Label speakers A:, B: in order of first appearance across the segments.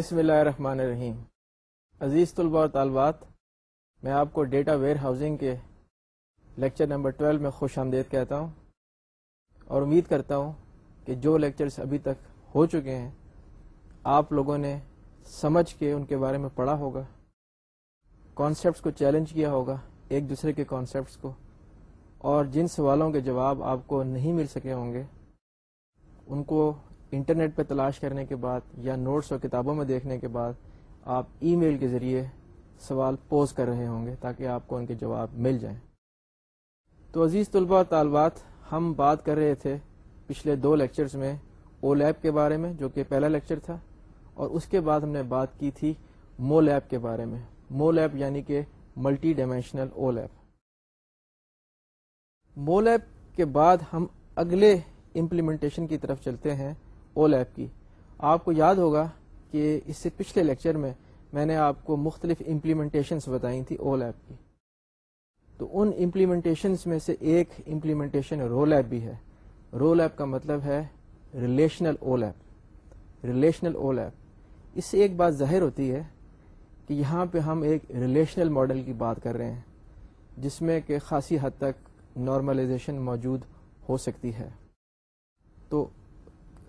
A: بسم اللہ الرحمن الرحیم. عزیز طلباء اور طالبات، میں آپ کو ڈیٹا ویئر ہاؤسنگ کے لیکچر نمبر 12 میں خوش آمدید کہتا ہوں اور امید کرتا ہوں کہ جو لیکچرز ابھی تک ہو چکے ہیں، آپ لوگوں نے سمجھ کے ان کے بارے میں پڑھا ہوگا کانسیپٹس کو چیلنج کیا ہوگا ایک دوسرے کے کانسیپٹس کو، اور جن سوالوں کے جواب آپ کو نہیں مل سکے ہوں گے، ان کو انٹرنیٹ پہ تلاش کرنے کے بعد یا نوٹس اور کتابوں میں دیکھنے کے بعد آپ ای میل کے ذریعے سوال پوز کر رہے ہوں گے تاکہ آپ کو ان کے جواب مل جائیں۔ تو عزیز طلباء اور طالبات، ہم بات کر رہے تھے پچھلے دو لیکچرز میں او لیب کے بارے میں، جو کہ پہلا لیکچر تھا، اور اس کے بعد ہم نے بات کی تھی مو لیب کے بارے میں۔ مو لیب یعنی کہ multi dimensional OLAP. MOLAP کے بعد ہم اگلے امپلیمنٹیشن کی طرف چلتے ہیں۔ او لیب کی۔ آپ کو یاد ہوگا کہ اس سے پچھلے لیکچر میں میں نے آپ کو مختلف امپلیمنٹیشنس بتائی تھی او لیب کی۔ تو ان امپلیمنٹیشنس میں سے ایک امپلیمنٹیشن رو لیب بھی ہے۔ رو لیب کا مطلب ہے relational O lab. Relational OLAP. اس سے ایک بات ظاہر ہوتی ہے کہ یہاں پہ ہم ایک ریلیشنل ماڈل کی بات کر رہے ہیں، جس میں کہ خاصی حد تک نارملائزیشن موجود ہو سکتی ہے۔ تو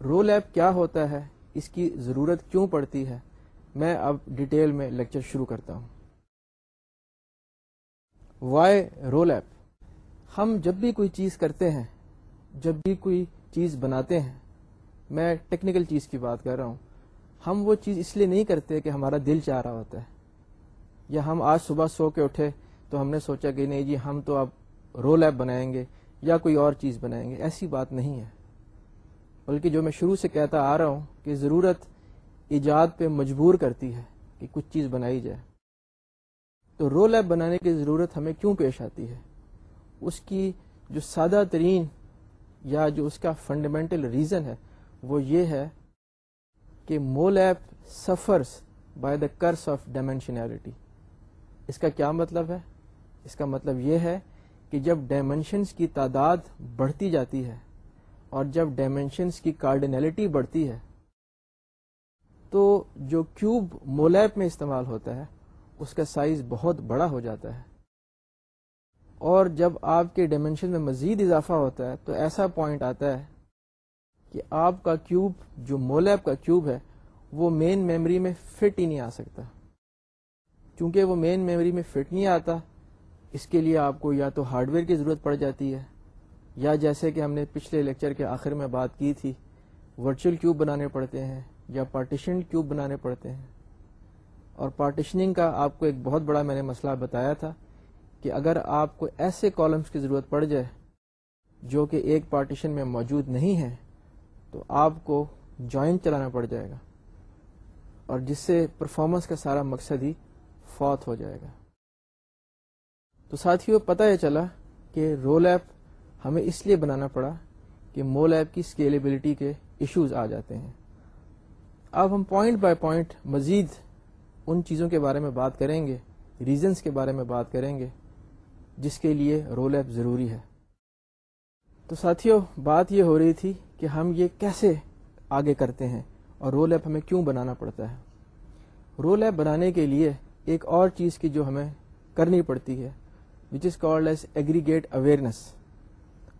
A: رول ایپ کیا ہوتا ہے؟ اس کی ضرورت کیوں پڑتی ہے؟ میں اب ڈیٹیل میں لیکچر شروع کرتا ہوں۔ وائی رول ایپ ہم جب بھی کوئی چیز کرتے ہیں، جب بھی کوئی چیز بناتے ہیں، میں ٹیکنیکل چیز کی بات کر رہا ہوں۔ ہم وہ چیز اس لیے نہیں کرتے کہ ہمارا دل چاہ رہا ہوتا ہے۔ یا ہم آج صبح سو کے اٹھے تو ہم نے سوچا کہ نہیں جی ہم تو اب رول ایپ بنائیں گے یا کوئی اور چیز بنائیں گے۔ ایسی بات نہیں ہے۔ بلکہ جو میں شروع سے کہتا آ رہا ہوں کہ ضرورت ایجاد پہ مجبور کرتی ہے کہ کچھ چیز بنائی جائے۔ تو رول ایپ بنانے کی ضرورت ہمیں کیوں پیش آتی ہے؟ اس کی جو سادہ ترین یا جو اس کا فنڈامنٹل ریزن ہے، وہ یہ ہے کہ MOLAP suffers by the curse of dimensionality اس کا کیا مطلب ہے؟ اس کا مطلب یہ ہے کہ جب ڈائمینشنس کی تعداد بڑھتی جاتی ہے اور جب ڈائمینشنس کی کارڈینلٹی بڑھتی ہے، تو جو کیوب مولیپ میں استعمال ہوتا ہے، اس کا سائز بہت بڑا ہو جاتا ہے۔ اور جب آپ کے ڈائمینشن میں مزید اضافہ ہوتا ہے، تو ایسا پوائنٹ آتا ہے کہ آپ کا کیوب جو مولیپ کا کیوب ہے، وہ مین میموری میں فٹ ہی نہیں آ سکتا۔ چونکہ وہ مین میموری میں فٹ نہیں آتا، اس کے لیے آپ کو یا تو ہارڈ ویئر کی ضرورت پڑ جاتی ہے یا جیسے کہ ہم نے پچھلے لیکچر کے آخر میں بات کی تھی، ورچوئل کیوب بنانے پڑتے ہیں یا پارٹیشن کیوب بنانے پڑتے ہیں۔ اور پارٹیشننگ کا آپ کو ایک بہت بڑا میں نے مسئلہ بتایا تھا کہ اگر آپ کو ایسے کالمس کی ضرورت پڑ جائے جو کہ ایک پارٹیشن میں موجود نہیں ہے تو آپ کو جوائنٹ چلانا پڑ جائے گا۔ اور جس سے پرفارمنس کا سارا مقصد ہی فوت ہو جائے گا۔ تو ساتھیوں پتہ یہ چلا کہ رول ایپ ہمیں اس لیے بنانا پڑا کہ مول ایپ کی اسکیلیبلٹی کے ایشوز آ جاتے ہیں۔ اب ہم پوائنٹ بائی پوائنٹ مزید ان چیزوں کے بارے میں بات کریں گے ریزنس کے بارے میں بات کریں گے، جس کے لیے رول ایپ ضروری ہے۔ تو ساتھیوں بات یہ ہو رہی تھی کہ ہم یہ کیسے آگے کرتے ہیں اور رول ایپ ہمیں کیوں بنانا پڑتا ہے۔ رول ایپ بنانے کے لیے ایک اور چیز کی جو ہمیں کرنی پڑتی ہے which is called as aggregate awareness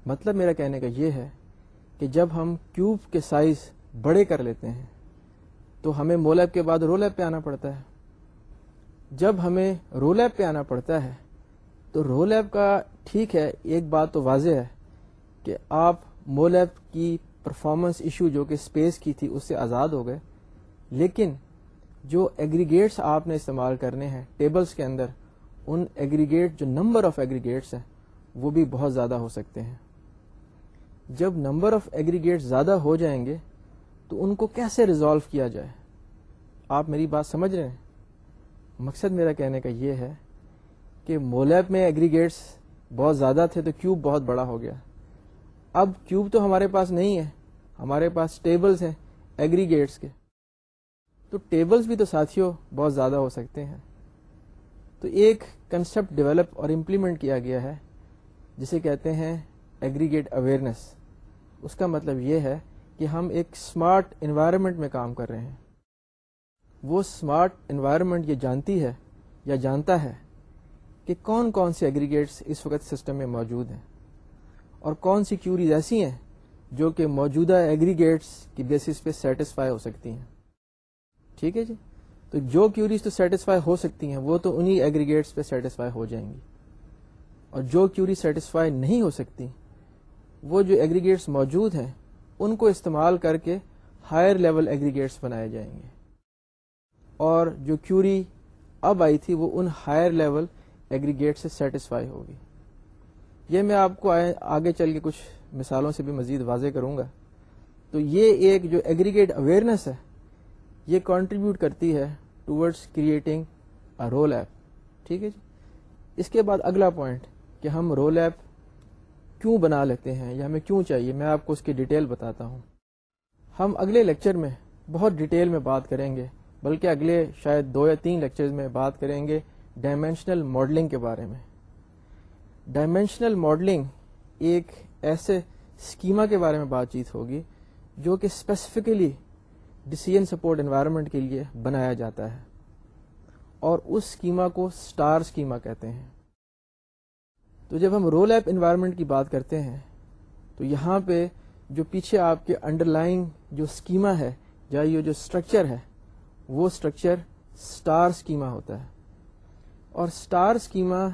A: مطلب میرا کہنے کا یہ ہے کہ جب ہم کیوب کے سائز بڑے کر لیتے ہیں، تو ہمیں مولیب کے بعد رول ایپ پہ آنا پڑتا ہے۔ جب ہمیں رول پہ آنا پڑتا ہے، تو رول کا ٹھیک ہے، ایک بات تو واضح ہے کہ آپ مول کی پرفارمنس ایشو جو کہ اسپیس کی تھی، اس سے آزاد ہو گئے۔ لیکن جو ایگریگیٹس آپ نے استعمال کرنے ہیں ٹیبلز کے اندر، ان ایگریگیٹ جو نمبر آف ایگریگیٹس ہیں، وہ بھی بہت زیادہ ہو سکتے ہیں۔ جب نمبر آف ایگریگیٹ زیادہ ہو جائیں گے، تو ان کو کیسے ریزالو کیا جائے؟ آپ میری بات سمجھ رہے ہیں؟ مقصد میرا کہنے کا یہ ہے کہ مولیب میں ایگریگیٹس بہت زیادہ تھے تو کیوب بہت بڑا ہو گیا۔ اب کیوب تو ہمارے پاس نہیں ہے، ہمارے پاس ٹیبلز ہیں ایگریگیٹس کے۔ تو ٹیبلز بھی تو ساتھیوں بہت زیادہ ہو سکتے ہیں۔ تو ایک کنسپٹ ڈیولپ اور امپلیمنٹ کیا گیا ہے، جسے کہتے ہیں ایگریگیٹ اویئرنیس اس کا مطلب یہ ہے کہ ہم ایک اسمارٹ انوائرمنٹ میں کام کر رہے ہیں۔ وہ اسمارٹ انوائرمنٹ یہ جانتی ہے یا جانتا ہے کہ کون کون سے ایگریگیٹس اس وقت سسٹم میں موجود ہیں اور کون سی کیوریز ایسی ہیں جو کہ موجودہ ایگریگیٹس کی بیسس پہ سیٹسفائی ہو سکتی ہیں۔ ٹھیک ہے جی؟ تو جو کیوریز تو سیٹسفائی ہو سکتی ہیں، وہ تو انہی ایگریگیٹس پہ سیٹسفائی ہو جائیں گی۔ اور جو کیوری سیٹسفائی نہیں ہو سکتی وہ جو ایگریگیٹس موجود ہیں، ان کو استعمال کر کے ہائر لیول ایگریگیٹس بنائے جائیں گے۔ اور جو کیوری اب آئی تھی، وہ ان ہائر لیول ایگریگیٹ سے سیٹسفائی ہوگی۔ یہ میں آپ کو آگے چل کے کچھ مثالوں سے بھی مزید واضح کروں گا۔ تو یہ ایک جو ایگریگیٹ اویئرنیس ہے، یہ کانٹریبیوٹ کرتی ہے towards creating a roll up ٹھیک ہے جی؟ اس کے بعد اگلا پوائنٹ کہ ہم رول ایپ کیوں بنا لیتے ہیں یا ہمیں کیوں چاہیے؟ میں آپ کو اس کی ڈیٹیل بتاتا ہوں۔ ہم اگلے لیکچر میں بہت ڈیٹیل میں بات کریں گے، بلکہ اگلے شاید دو یا تین لیکچر میں بات کریں گے ڈائمینشنل ماڈلنگ کے بارے میں۔ ڈائمینشنل ماڈلنگ ایک ایسے اسکیما کے بارے میں بات چیت ہوگی جو کہ اسپیسیفکلی ڈسیزن سپورٹ انوائرمنٹ کے لیے بنایا جاتا ہے اور اس اسکیما کو اسٹار اسکیما کہتے ہیں۔ تو جب ہم رول ایپ انوائرمنٹ کی بات کرتے ہیں، تو یہاں پہ جو پیچھے آپ کے انڈر لائن جو اسکیما ہے، یا یہ جو اسٹرکچر ہے، وہ اسٹرکچر اسٹار اسکیما ہوتا ہے۔ اور اسٹار اسکیما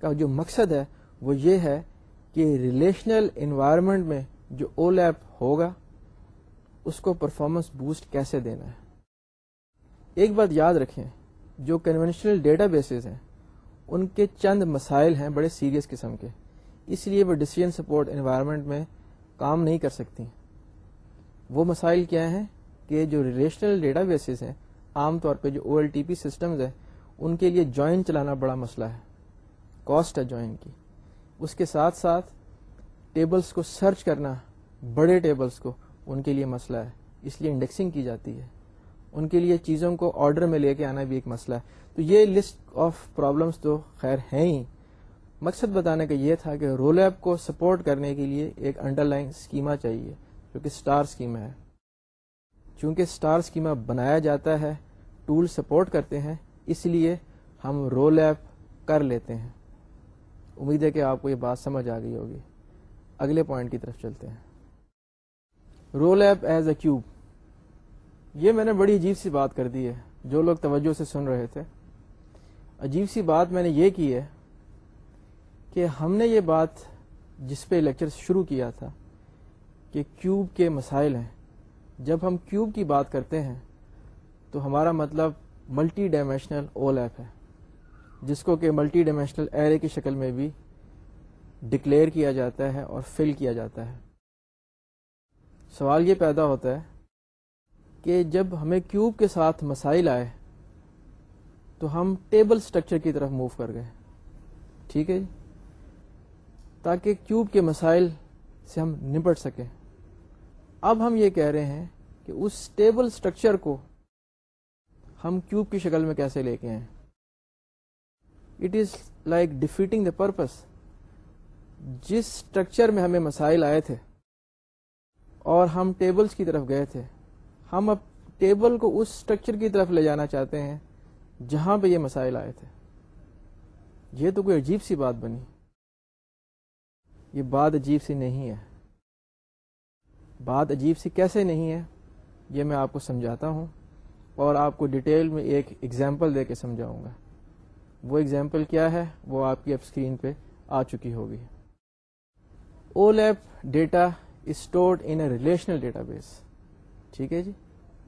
A: کا جو مقصد ہے، وہ یہ ہے کہ ریلیشنل انوائرمنٹ میں جو او لیپ ہوگا، اس کو پرفارمنس بوسٹ کیسے دینا ہے۔ ایک بات یاد رکھیں، جو کنونشنل ڈیٹا بیسز ہیں ان کے چند مسائل ہیں بڑے سیریس قسم کے۔ اس لیے وہ ڈسیزن سپورٹ انوائرمنٹ میں کام نہیں کر سکتی۔ وہ مسائل کیا ہیں کہ جو ریلیشنل ڈیٹا بیسز ہیں، عام طور پہ جو O L T P systems ہیں، ان کے لیے جوائن چلانا بڑا مسئلہ ہے۔ کاسٹ ہے جوائن کی۔ اس کے ساتھ ساتھ ٹیبلز کو سرچ کرنا، بڑے ٹیبلز کو ان کے لیے مسئلہ ہے۔ اس لیے انڈیکسنگ کی جاتی ہے۔ ان کے لیے چیزوں کو آرڈر میں لے کے آنا بھی ایک مسئلہ ہے۔ تو یہ لسٹ آف پرابلمس تو خیر ہیں ہی۔ مقصد بتانے کا یہ تھا کہ رول ایپ کو سپورٹ کرنے کے لیے ایک انڈر لائن اسکیما چاہیے، جو کہ اسٹار اسکیما ہے۔ چونکہ اسٹار اسکیما بنایا جاتا ہے ٹول سپورٹ کرتے ہیں، اس لیے ہم رول ایپ کر لیتے ہیں۔ امید ہے کہ آپ کو یہ بات سمجھ آ گئی ہوگی۔ اگلے پوائنٹ کی طرف چلتے ہیں۔ Roll up as a cube یہ میں نے بڑی عجیب سی بات کر دی ہے۔ جو لوگ توجہ سے سن رہے تھے عجیب سی بات میں نے یہ کی ہے کہ ہم نے یہ بات جس پہ لیکچر شروع کیا تھا کہ کیوب کے مسائل ہیں۔ جب ہم کیوب کی بات کرتے ہیں تو ہمارا مطلب ملٹی ڈائمینشنل اول ایپ ہے، جس کو کہ ملٹی ڈائمینشنل ایرے کی شکل میں بھی ڈکلیئر کیا جاتا ہے اور فل کیا جاتا ہے۔ سوال یہ پیدا ہوتا ہے کہ جب ہمیں کیوب کے ساتھ مسائل آئے تو ہم ٹیبل سٹرکچر کی طرف موو کر گئے۔ ٹھیک ہے جی؟ تاکہ کیوب کے مسائل سے ہم نپٹ سکیں۔ اب ہم یہ کہہ رہے ہیں کہ اس ٹیبل سٹرکچر کو ہم کیوب کی شکل میں کیسے لے کے آئیں۔ It is like defeating the purpose. جس اسٹرکچر میں ہمیں مسائل آئے تھے اور ہم ٹیبلز کی طرف گئے تھے، ہم اب ٹیبل کو اس اسٹرکچر کی طرف لے جانا چاہتے ہیں جہاں پہ یہ مسائل آئے تھے۔ یہ تو کوئی عجیب سی بات بنی۔ یہ بات عجیب سی نہیں ہے۔ بات عجیب سی کیسے نہیں ہے؟ یہ میں آپ کو سمجھاتا ہوں اور آپ کو ڈیٹیل میں ایک ایگزامپل دے کے سمجھاؤں گا۔ وہ ایگزامپل کیا ہے؟ وہ آپ کی اب اسکرین پہ آ چکی ہوگی۔ OLAP data stored in a relational database ٹھیک ہے جی؟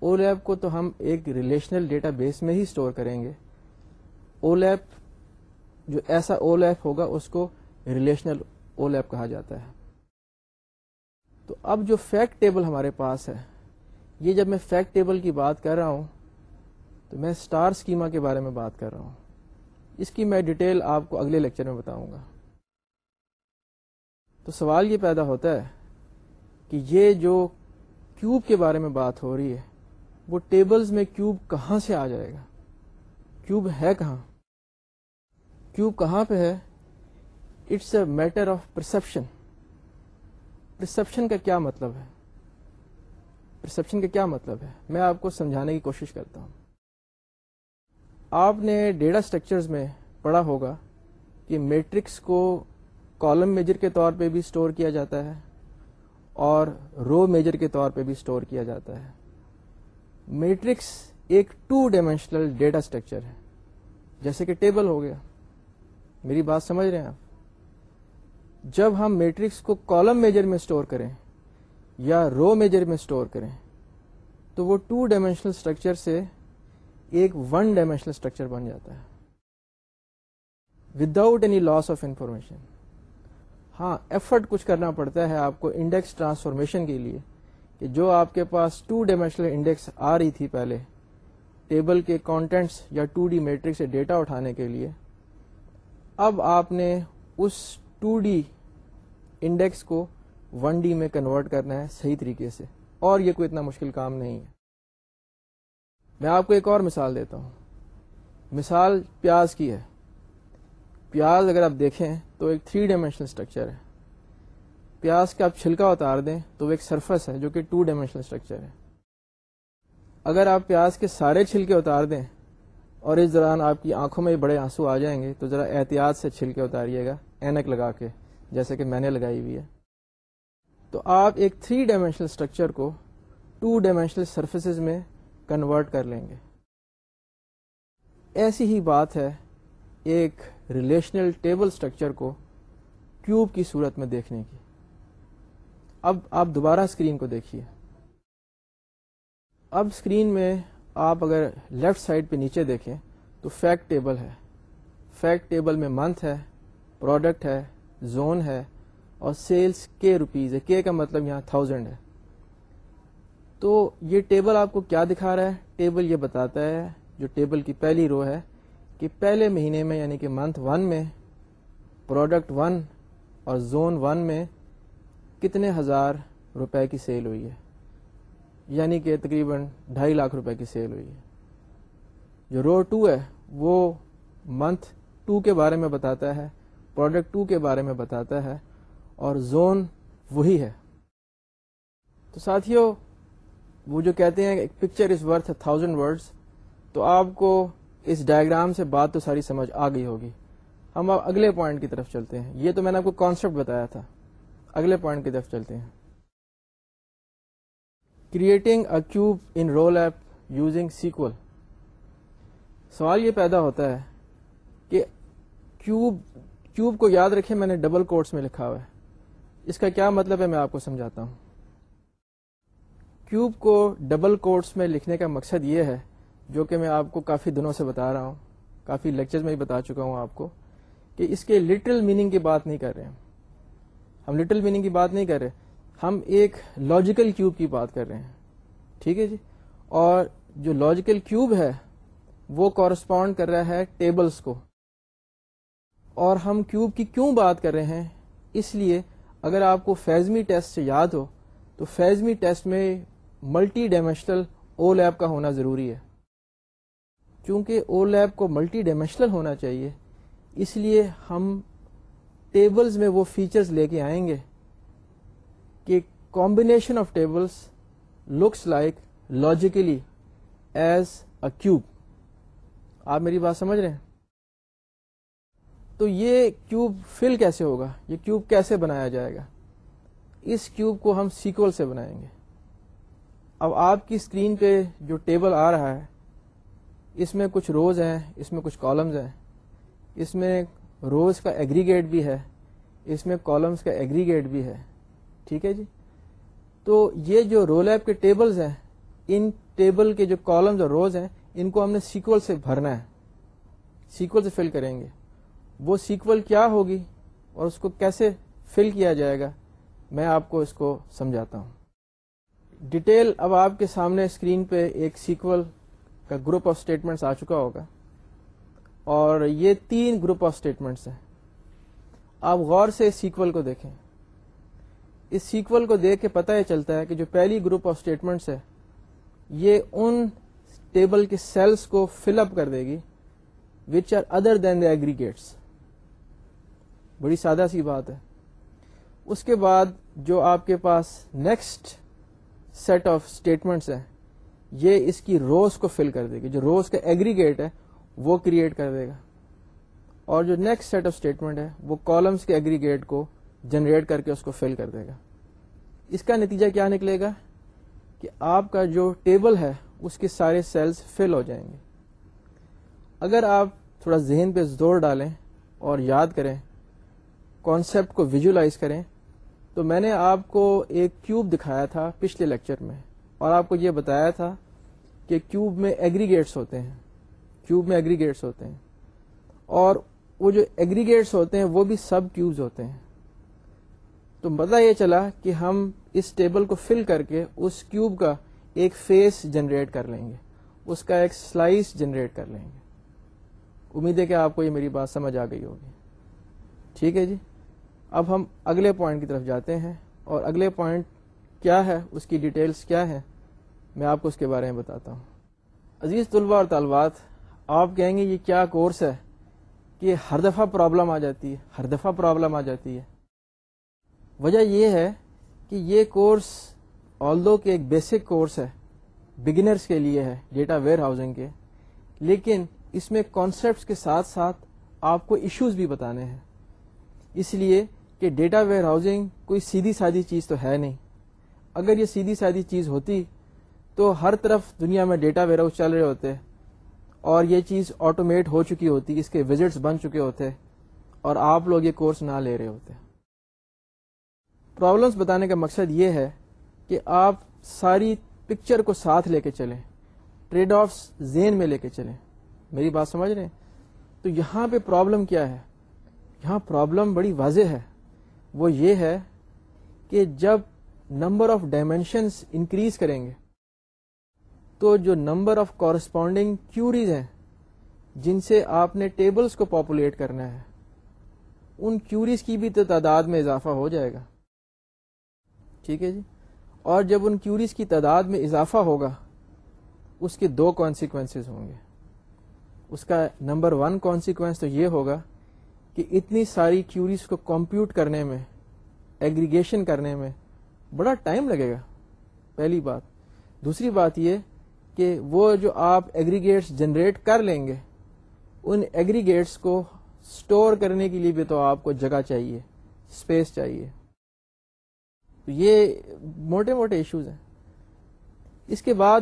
A: او لیپ کو تو ہم ایک ریلیشنل ڈیٹا بیس میں ہی اسٹور کریں گے۔ او لیپ جو ایسا او لیپ ہوگا، اس کو ریلیشنل او لیپ کہا جاتا ہے۔ تو اب جو فیکٹ ٹیبل ہمارے پاس ہے، یہ جب میں فیکٹ ٹیبل کی بات کر رہا ہوں، تو میں اسٹار اسکیما کے بارے میں بات کر رہا ہوں۔ اس کی میں ڈیٹیل آپ کو اگلے لیکچر میں بتاؤں گا۔ تو سوال یہ پیدا ہوتا ہے کہ یہ جو کیوب کے بارے میں بات ہو رہی ہے وہ ٹیبلز میں کیوب کہاں سے آ جائے گا؟ کیوب ہے کہاں؟ کیوب کہاں پہ ہے؟ It's a matter of perception perception کا کیا مطلب ہے؟ پرسپشن کا کیا مطلب ہے؟ میں آپ کو سمجھانے کی کوشش کرتا ہوں۔ آپ نے ڈیٹا اسٹرکچرز میں پڑھا ہوگا کہ میٹرکس کو کالم میجر کے طور پہ بھی اسٹور کیا جاتا ہے اور رو میجر کے طور پہ بھی اسٹور کیا جاتا ہے۔ میٹرکس ایک ٹو ڈائمینشنل ڈیٹا اسٹرکچر ہے۔ جیسے کہ ٹیبل ہو گیا۔ میری بات سمجھ رہے ہیں آپ؟ جب ہم میٹرکس کو کالم میجر میں اسٹور کریں یا رو میجر میں اسٹور کریں، تو وہ ٹو ڈائمینشنل اسٹرکچر سے ایک ون ڈائمینشنل اسٹرکچر بن جاتا ہے۔ Without any loss of information ہاں ایفرٹ کچھ کرنا پڑتا ہے آپ کو انڈیکس ٹرانسفارمیشن کے لیے۔ کہ جو آپ کے پاس ٹو ڈائمینشنل انڈیکس آ رہی تھی پہلے ٹیبل کے کانٹینٹس یا ٹو ڈی میٹرک سے ڈیٹا اٹھانے کے لیے، اب آپ نے اس ٹو ڈی انڈیکس کو ون ڈی میں کنورٹ کرنا ہے صحیح طریقے سے، اور یہ کوئی اتنا مشکل کام نہیں ہے۔ میں آپ کو ایک اور مثال دیتا ہوں۔ مثال پیاز کی ہے۔ پیاز اگر آپ دیکھیں تو ایک تھری ڈائمینشنل اسٹرکچر ہے۔ پیاز کا آپ چھلکا اتار دیں تو وہ ایک سرفس ہے جو کہ ٹو ڈائمینشنل اسٹرکچر ہے۔ اگر آپ پیاز کے سارے چھلکے اتار دیں اور اس دوران آپ کی آنکھوں میں بڑے آنسو آ جائیں گے تو ذرا احتیاط سے چھلکے اتاریے گا، اینک لگا کے، جیسے کہ میں نے لگائی ہوئی ہے۔ تو آپ ایک تھری ڈائمینشنل اسٹرکچر کو ٹو ڈائمینشنل سرفیسز میں کنورٹ کر لیں گے۔ ایسی ہی بات ہے ایک ریلیشنل ٹیبل اسٹرکچر کو کیوب کی صورت میں دیکھنے کی۔ اب آپ دوبارہ اسکرین کو دیکھیے۔ اب اسکرین میں آپ اگر لیفٹ سائڈ پہ نیچے دیکھیں تو فیکٹ ٹیبل ہے۔ فیکٹ ٹیبل میں منتھ ہے پروڈکٹ ہے زون ہے اور سیلس کے روپیز ہے۔ کے کا مطلب یہاں تھاؤزینڈ ہے۔ تو یہ ٹیبل آپ کو کیا دکھا رہا ہے؟ ٹیبل یہ بتاتا ہے، جو ٹیبل کی پہلی رو ہے، کہ پہلے مہینے میں یعنی کہ منتھ ون میں پروڈکٹ ون اور زون ون میں کتنے ہزار روپے کی سیل ہوئی ہے؟ یعنی کہ تقریباً ڈھائی لاکھ روپے کی سیل ہوئی ہے۔ جو رو ٹو ہے، وہ منتھ ٹو کے بارے میں بتاتا ہے، پروڈکٹ ٹو کے بارے میں بتاتا ہے، اور زون وہی ہے۔ تو ساتھیوں وہ جو کہتے ہیں picture is worth thousand words تو آپ کو اس ڈائگرام سے بات تو ساری سمجھ آ گئی ہوگی۔ ہم اب اگلے پوائنٹ کی طرف چلتے ہیں۔ یہ تو میں نے آپ کو کانسیپٹ بتایا تھا۔ اگلے پوائنٹ کی طرف چلتے ہیں۔ Creating a cube in roll up using SQL سوال یہ پیدا ہوتا ہے کہ کیوب کیوب کو یاد رکھیں، میں نے ڈبل کوٹس میں لکھا ہوا ہے۔ اس کا کیا مطلب ہے، میں آپ کو سمجھاتا ہوں۔ کیوب کو ڈبل کوٹس میں لکھنے کا مقصد یہ ہے، جو کہ میں آپ کو کافی دنوں سے بتا رہا ہوں، کافی لیکچر میں بھی بتا چکا ہوں آپ کو، کہ اس کے لٹل میننگ کی بات نہیں کر رہے ہیں ہم لٹل میننگ کی بات نہیں کر رہے ہم ایک لاجیکل کیوب کی بات کر رہے ہیں۔ ٹھیک ہے جی؟ اور جو لاجیکل کیوب ہے، وہ کورسپونڈ کر رہا ہے ٹیبلز کو۔ اور ہم کیوب کی کیوں بات کر رہے ہیں؟ اس لیے اگر آپ کو فیزمی ٹیسٹ سے یاد ہو، تو فیزمی ٹیسٹ میں ملٹی ڈائمینشنل او لیب کا ہونا ضروری ہے۔ چونکہ او لیب کو ملٹی ڈائمینشنل ہونا چاہیے، اس لیے ہم ٹیبلز میں وہ فیچرز لے کے آئیں گے کہ combination of tables looks like logically as a cube آپ میری بات سمجھ رہے ہیں؟ تو یہ کیوب فل کیسے ہوگا؟ یہ کیوب کیسے بنایا جائے گا؟ اس کیوب کو ہم سیکول سے بنائیں گے۔ اب آپ کی اسکرین پہ جو ٹیبل آ رہا ہے، اس میں کچھ روز ہیں، اس میں کچھ کالمز ہیں۔ اس میں روز کا ایگریگیٹ بھی ہے، اس میں کالمز کا ایگریگیٹ بھی ہے. ٹھیک ہے جی؟ تو یہ جو رول ایپ کے ٹیبلز ہیں، ان ٹیبل کے جو کالمز اور روز ہیں، ان کو ہم نے سیکول سے بھرنا ہے. سیکول سے فل کریں گے. وہ سیکول کیا ہوگی اور اس کو کیسے فل کیا جائے گا، میں آپ کو اس کو سمجھاتا ہوں. ڈیٹیل اب آپ کے سامنے اسکرین پہ ایک سیکول کا گروپ آف اسٹیٹمنٹس آ چکا ہوگا. اور یہ تین گروپ آف اسٹیٹمنٹس ہیں۔ آپ غور سے اس سیکول کو دیکھیں۔ اس سیکول کو دیکھ کے پتہ یہ چلتا ہے کہ جو پہلی گروپ آف اسٹیٹمنٹس ہے، یہ ان ٹیبل کے سیلس کو فل اپ کر دے گی which are other than the aggregates بڑی سادہ سی بات ہے۔ اس کے بعد جو آپ کے پاس نیکسٹ سیٹ آف اسٹیٹمنٹس ہیں، یہ اس کی روز کو فل کر دے گی۔ جو روز کا ایگریگیٹ ہے وہ کریٹ کر دے گا۔ اور جو نیکسٹ سیٹ آف اسٹیٹمنٹ ہے، وہ کالمس کے ایگریگیٹ کو جنریٹ کر کے اس کو فل کر دے گا۔ اس کا نتیجہ کیا نکلے گا؟ کہ آپ کا جو ٹیبل ہے، اس کے سارے سیلز فل ہو جائیں گے۔ اگر آپ تھوڑا ذہن پہ زور ڈالیں اور یاد کریں کانسیپٹ کو ویژلائز کریں، تو میں نے آپ کو ایک کیوب دکھایا تھا پچھلے لیکچر میں۔ اور آپ کو یہ بتایا تھا کہ کیوب میں ایگریگیٹس ہوتے ہیں۔ کیوب میں ایگریگیٹس ہوتے ہیں۔ اور وہ جو ایگریگیٹس ہوتے ہیں، وہ بھی سب کیوبز ہوتے ہیں۔ تو پتا یہ چلا کہ ہم اس ٹیبل کو فل کر کے اس کیوب کا ایک فیس جنریٹ کر لیں گے۔ اس کا ایک سلائس جنریٹ کر لیں گے۔ امید ہے کہ آپ کو یہ میری بات سمجھ آ گئی ہوگی۔ ٹھیک ہے جی؟ اب ہم اگلے پوائنٹ کی طرف جاتے ہیں۔ اور اگلے پوائنٹ کیا ہے؟ اس کی ڈیٹیلز کیا ہے میں آپ کو اس کے بارے میں بتاتا ہوں۔ عزیز طلبہ اور طالبات آپ کہیں گے یہ کیا کورس ہے کہ ہر دفعہ پرابلم آ جاتی ہے، ہر دفعہ پرابلم آ جاتی ہے۔ وجہ یہ ہے کہ یہ کورس آل دو کے ایک بیسک کورس ہے بگنرس کے لیے ہے ڈیٹا ویئر ہاؤسنگ کے۔ لیکن اس میں کانسیپٹس کے ساتھ ساتھ آپ کو ایشوز بھی بتانے ہیں۔ اس لیے کہ ڈیٹا ویئر ہاؤسنگ کوئی سیدھی سادی چیز تو ہے نہیں۔ اگر یہ سیدھی سادی چیز ہوتی تو ہر طرف دنیا میں ڈیٹا ویئر ہاؤس چل رہے ہوتے۔ اور یہ چیز آٹومیٹ ہو چکی ہوتی، اس کے وزٹس بن چکے ہوتے اور آپ لوگ یہ کورس نہ لے رہے ہوتے۔ پرابلمس بتانے کا مقصد یہ ہے کہ آپ ساری پکچر کو ساتھ لے کے چلیں ٹریڈ آفس زین میں لے کے چلیں۔ میری بات سمجھ رہے ہیں؟ تو یہاں پہ پرابلم کیا ہے؟ یہاں پرابلم بڑی واضح ہے۔ وہ یہ ہے کہ جب نمبر آف ڈائمینشنس انکریز کریں گے تو جو نمبر آف کورسپونڈنگ کیوریز ہیں، جن سے آپ نے ٹیبلز کو پاپولیٹ کرنا ہے، ان کیوریز کی بھی تو تعداد میں اضافہ ہو جائے گا۔ ٹھیک ہے جی؟ اور جب ان کیوریز کی تعداد میں اضافہ ہوگا، اس کے دو کانسیکوینس ہوں گے۔ اس کا نمبر ون کانسیکوینس تو یہ ہوگا کہ اتنی ساری کیوریز کو کمپیوٹ کرنے میں ایگریگیشن کرنے میں بڑا ٹائم لگے گا۔ پہلی بات۔ دوسری بات یہ کہ وہ جو آپ ایگریگیٹس جنریٹ کر لیں گے، ان ایگریگیٹس کو اسٹور کرنے کے لیے بھی تو آپ کو جگہ چاہیے اسپیس چاہیے۔ تو یہ موٹے موٹے ایشوز ہیں۔ اس کے بعد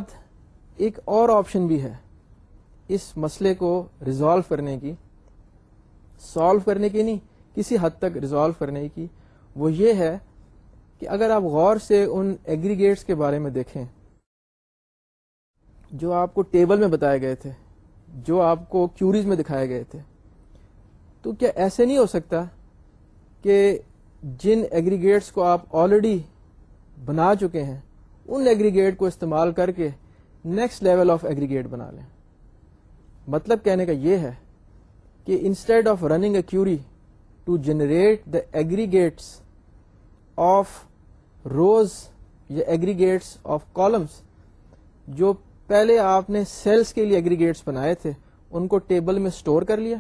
A: ایک اور آپشن بھی ہے اس مسئلے کو ریزالو کرنے کی۔ سالو کرنے کی نہیں، کسی حد تک ریزالو کرنے کی۔ وہ یہ ہے کہ اگر آپ غور سے ان ایگریگیٹس کے بارے میں دیکھیں جو آپ کو ٹیبل میں بتائے گئے تھے، جو آپ کو کیوریز میں دکھائے گئے تھے۔ تو کیا ایسے نہیں ہو سکتا کہ جن ایگریگیٹس کو آپ آلریڈی بنا چکے ہیں، ان ایگریگیٹ کو استعمال کر کے نیکسٹ لیول آف ایگریگیٹ بنا لیں؟ مطلب کہنے کا یہ ہے کہ instead of running a query to generate the aggregates of rows یا ایگریگیٹس آف کالمس جو پہلے آپ نے سیلس کے لیے ایگریگیٹس بنائے تھے، ان کو ٹیبل میں اسٹور کر لیا۔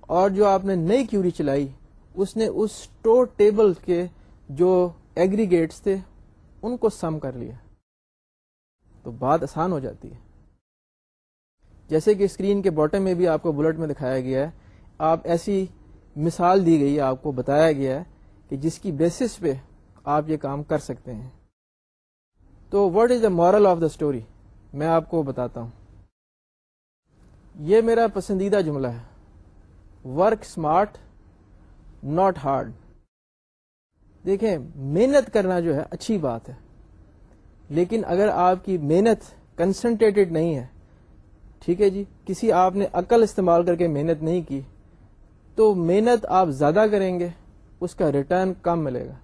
A: اور جو آپ نے نئی کیوری چلائی، اس نے اس اسٹور ٹیبل کے جو ایگریگیٹس تھے، ان کو سم کر لیا۔ تو بات آسان ہو جاتی ہے۔ جیسے کہ اسکرین کے باٹم میں بھی آپ کو بلٹ میں دکھایا گیا ہے، آپ ایسی مثال دی گئی ہے آپ کو بتایا گیا ہے کہ جس کی بیسس پہ آپ یہ کام کر سکتے ہیں۔ تو what is the moral of the story میں آپ کو بتاتا ہوں۔ یہ میرا پسندیدہ جملہ ہے۔ ورک اسمارٹ ناٹ ہارڈ دیکھیں، محنت کرنا جو ہے اچھی بات ہے۔ لیکن اگر آپ کی محنت کنسنٹریٹڈ نہیں ہے، ٹھیک ہے جی کسی آپ نے عقل استعمال کر کے محنت نہیں کی، تو محنت آپ زیادہ کریں گے، اس کا ریٹرن کم ملے گا۔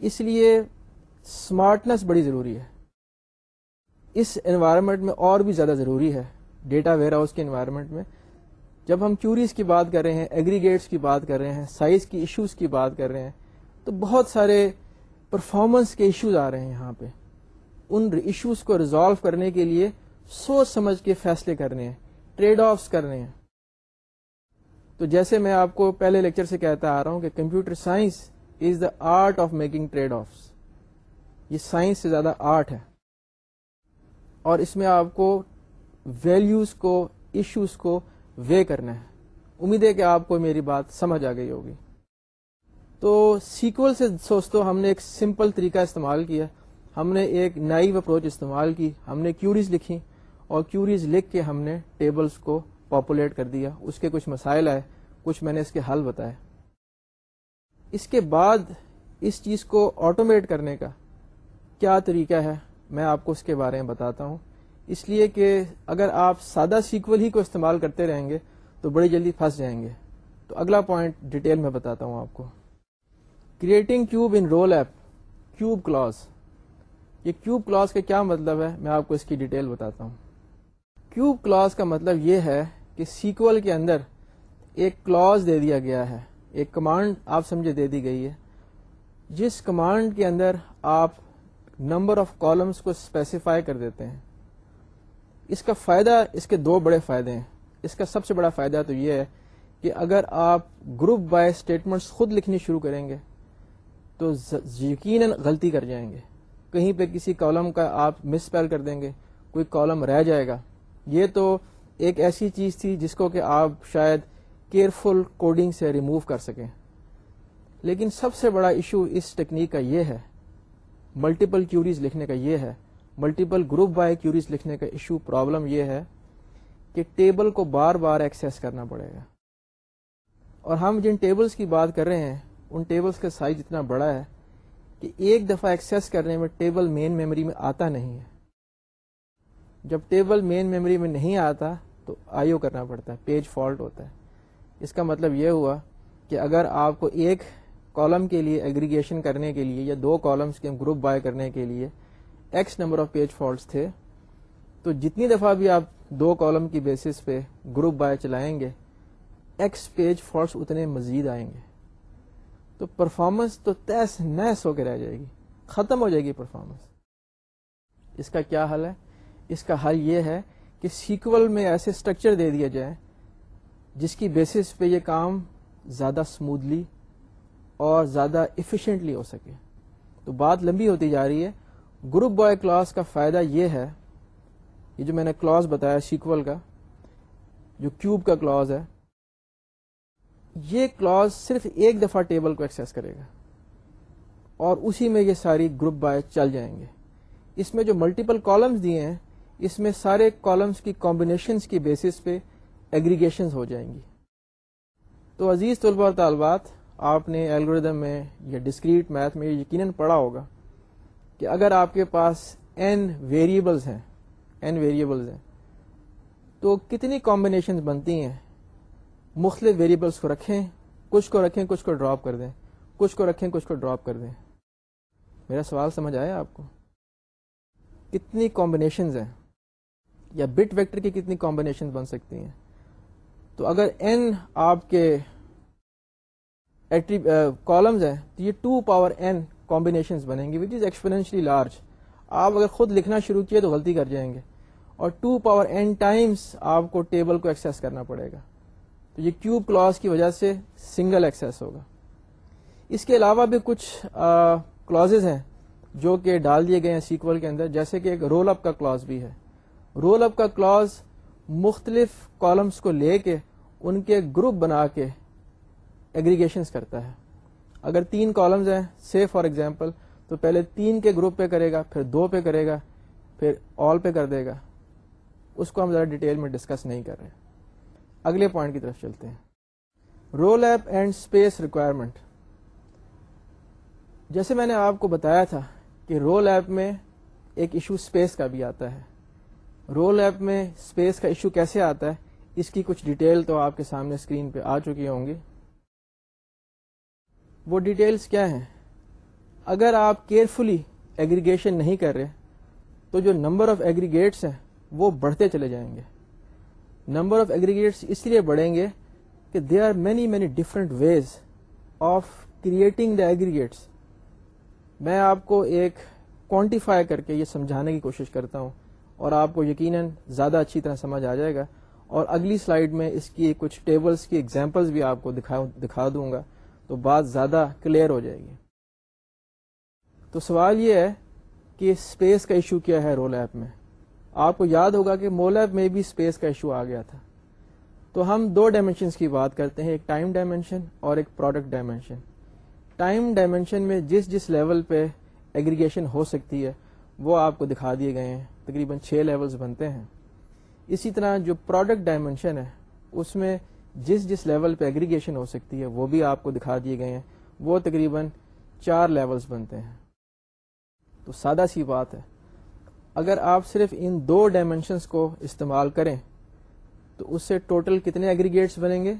A: اس لیے اسمارٹنس بڑی ضروری ہے۔ اس انوائرمنٹ میں اور بھی زیادہ ضروری ہے ڈیٹا ویئر ہاؤس کے انوائرمنٹ میں۔ جب ہم کیوریز کی بات کر رہے ہیں ایگریگیٹس کی بات کر رہے ہیں سائز کی ایشوز کی بات کر رہے ہیں، تو بہت سارے پرفارمنس کے ایشوز آ رہے ہیں یہاں پہ۔ ان ایشوز کو ریزالو کرنے کے لیے سوچ سمجھ کے فیصلے کرنے ہیں ٹریڈ آفس کرنے ہیں۔ تو جیسے میں آپ کو پہلے لیکچر سے کہتا آ رہا ہوں کہ computer science is the art of making trade offs یہ سائنس سے زیادہ آرٹ ہے۔ اور اس میں آپ کو ویلیوز کو ایشوز کو وے کرنا ہے۔ امید ہے کہ آپ کو میری بات سمجھ آ گئی ہوگی۔ تو سیکول سے سوچتو ہم نے ایک سمپل طریقہ استعمال کیا۔ ہم نے ایک نائیو اپروچ استعمال کی۔ ہم نے کیوریز لکھی اور کیوریز لکھ کے ہم نے ٹیبلز کو پاپولیٹ کر دیا۔ اس کے کچھ مسائل آئے، کچھ میں نے اس کے حل بتائے۔ اس کے بعد اس چیز کو آٹومیٹ کرنے کا کیا طریقہ ہے؟ میں آپ کو اس کے بارے میں بتاتا ہوں۔ اس لیے کہ اگر آپ سادہ سیکول ہی کو استعمال کرتے رہیں گے تو بڑی جلدی پھنس جائیں گے۔ تو اگلا پوائنٹ ڈیٹیل میں بتاتا ہوں آپ کو۔ Creating cube in ROLAP cube class یہ کیوب کلاس کا کیا مطلب ہے؟ میں آپ کو اس کی ڈیٹیل بتاتا ہوں۔ کیوب کلاس کا مطلب یہ ہے کہ سیکول کے اندر ایک کلاس دے دیا گیا ہے۔ ایک کمانڈ آپ سمجھے دے دی گئی ہے۔ جس کمانڈ کے اندر آپ نمبر آف کالمس کو اسپیسیفائی کر دیتے ہیں۔ اس کا فائدہ، اس کے دو بڑے فائدے ہیں۔ اس کا سب سے بڑا فائدہ تو یہ ہے کہ اگر آپ گروپ بائی اسٹیٹمنٹس خود لکھنی شروع کریں گے، تو یقیناً غلطی کر جائیں گے۔ کہیں پہ کسی کالم کا آپ مس پیل کر دیں گے، کوئی کالم رہ جائے گا۔ یہ تو ایک ایسی چیز تھی جس کو کہ آپ شاید کیئرفل کوڈنگ سے ریموو کر سکیں۔ لیکن سب سے بڑا ایشو اس ٹیکنیک کا یہ ہے ملٹیپل کیوریز لکھنے کا یہ ہے ملٹیپل گروپ بائی کیوریز لکھنے کا ایشو پرابلم یہ ہے کہ ٹیبل کو بار بار ایکسیس کرنا پڑے گا۔ اور ہم جن ٹیبلز کی بات کر رہے ہیں، ان ٹیبلز کا سائز اتنا بڑا ہے کہ ایک دفعہ ایکسیس کرنے میں ٹیبل مین میموری میں آتا نہیں ہے۔ جب ٹیبل مین میموری میں نہیں آتا تو آئیو کرنا پڑتا ہے پیج فالٹ ہوتا ہے۔ اس کا مطلب یہ ہوا کہ اگر آپ کو ایک کالم کے لیے ایگریگیشن کرنے کے لیے یا دو کالمس کے گروپ بائی کرنے کے لیے X number of page faults تھے۔ تو جتنی دفعہ بھی آپ دو کالم کی بیسس پہ گروپ بائی چلائیں گے ایکس پیج فالٹس اتنے مزید آئیں گے۔ تو پرفارمنس تو تیس نیس ہو کے رہ جائے گی، ختم ہو جائے گی پرفارمنس اس کا کیا حل ہے؟ اس کا حل یہ ہے کہ سیکول میں ایسے اسٹرکچر دے دیا جائے جس کی بیسس پہ یہ کام زیادہ اسموتھلی اور زیادہ افیشینٹلی ہو سکے۔ تو بات لمبی ہوتی جا رہی ہے۔ گروپ بوائے کلاس کا فائدہ یہ ہے، یہ جو میں نے کلاس بتایا سیکول کا، جو کیوب کا کلاس ہے، یہ کلاس صرف ایک دفعہ ٹیبل کو ایکسیس کرے گا۔ اور اسی میں یہ ساری گروپ بائے چل جائیں گے۔ اس میں جو ملٹیپل کالمز دیے ہیں، اس میں سارے کالمز کی کمبینیشنز کی بیسس پہ ایگریگیشن ہو جائیں گی۔ تو عزیز طلبہ اور طالبات آپ نے الگوریدم میں یا ڈسکریٹ میتھ میں یقیناً پڑھا ہوگا کہ اگر آپ کے پاس این ویریبلز ہیں این ویریبلز ہیں، تو کتنی کمبینیشن بنتی ہیں؟ مختلف ویریبلس کو رکھیں، کچھ کو رکھیں، کچھ کو ڈراپ کر دیں۔ کچھ کو رکھیں، کچھ کو ڈراپ کر دیں۔ میرا سوال سمجھ آیا آپ کو؟ کتنی کمبینیشنز ہیں؟ یا بٹ ویکٹر کی کتنی کمبینیشن بن سکتی ہیں؟ تو اگر این آپ کے کالمز uh, ہیں، تو یہ ٹو پاور این کمبینیشن بنیں گے وچ از ایکسپرینشلی لارج آپ اگر خود لکھنا شروع کیے تو غلطی کر جائیں گے۔ اور ٹو پاور این ٹائمس آپ کو ٹیبل کو ایکسیس کرنا پڑے گا۔ تو یہ کیوب کلاس کی وجہ سے سنگل ایکسیس ہوگا۔ اس کے علاوہ بھی کچھ uh, کلوز ہیں جو کہ ڈال دیے گئے ہیں سیکول کے اندر، جیسے کہ ایک رول اپ کا کلاس بھی ہے۔ رول اپ کا کلاس مختلف کالمس کو لے کے، ان کے گروپ بنا کے ایگریگیشنس کرتا ہے۔ اگر تین کالمز ہیں سی فار ایگزامپل تو پہلے تین کے گروپ پہ کرے گا، پھر دو پہ کرے گا، پھر آل پہ کر دے گا۔ اس کو ہم ذرا ڈیٹیل میں ڈسکس نہیں کر رہے اگلے پوائنٹ کی طرف چلتے ہیں۔ Role app and space requirement جیسے میں نے آپ کو بتایا تھا کہ رول ایپ میں ایک ایشو اسپیس کا بھی آتا ہے۔ رول ایپ میں اسپیس کا ایشو کیسے آتا ہے، اس کی کچھ ڈیٹیل تو آپ کے سامنے اسکرین پہ آ چکی ہوں گی۔ وہ ڈیٹیلز کیا ہیں؟ اگر آپ کیئرفلی ایگریگیشن نہیں کر رہے، تو جو نمبر آف ایگریگیٹس ہیں، وہ بڑھتے چلے جائیں گے۔ نمبر آف ایگریگیٹس اس لیے بڑھیں گے کہ they are many many different ways of creating the aggregates میں آپ کو ایک کوانٹیفائی کر کے یہ سمجھانے کی کوشش کرتا ہوں اور آپ کو یقیناً زیادہ اچھی طرح سمجھ آ جائے گا۔ اور اگلی سلائیڈ میں اس کی کچھ ٹیبلز کی ایگزامپلس بھی آپ کو دکھا دکھا دوں گا۔ تو بات زیادہ کلیئر ہو جائے گی۔ تو سوال یہ ہے کہ اسپیس کا ایشو کیا ہے رول ایپ میں؟ آپ کو یاد ہوگا کہ مولیب میں بھی اسپیس کا ایشو آ گیا تھا۔ تو ہم دو ڈائمینشنس کی بات کرتے ہیں، ایک ٹائم ڈائمینشن اور ایک پروڈکٹ ڈائمینشن ٹائم ڈائمینشن میں جس جس لیول پہ ایگریگیشن ہو سکتی ہے، وہ آپ کو دکھا دیے گئے ہیں۔ تقریباً چھ لیولز بنتے ہیں۔ اسی طرح جو پروڈکٹ ڈائمینشن ہے، اس میں جس جس لیول پہ ایگریگیشن ہو سکتی ہے، وہ بھی آپ کو دکھا دیے گئے ہیں۔ وہ تقریباً چار لیولز بنتے ہیں۔ تو سادہ سی بات ہے، اگر آپ صرف ان دو ڈائمینشنس کو استعمال کریں، تو اس سے ٹوٹل کتنے ایگریگیٹس بنیں گے؟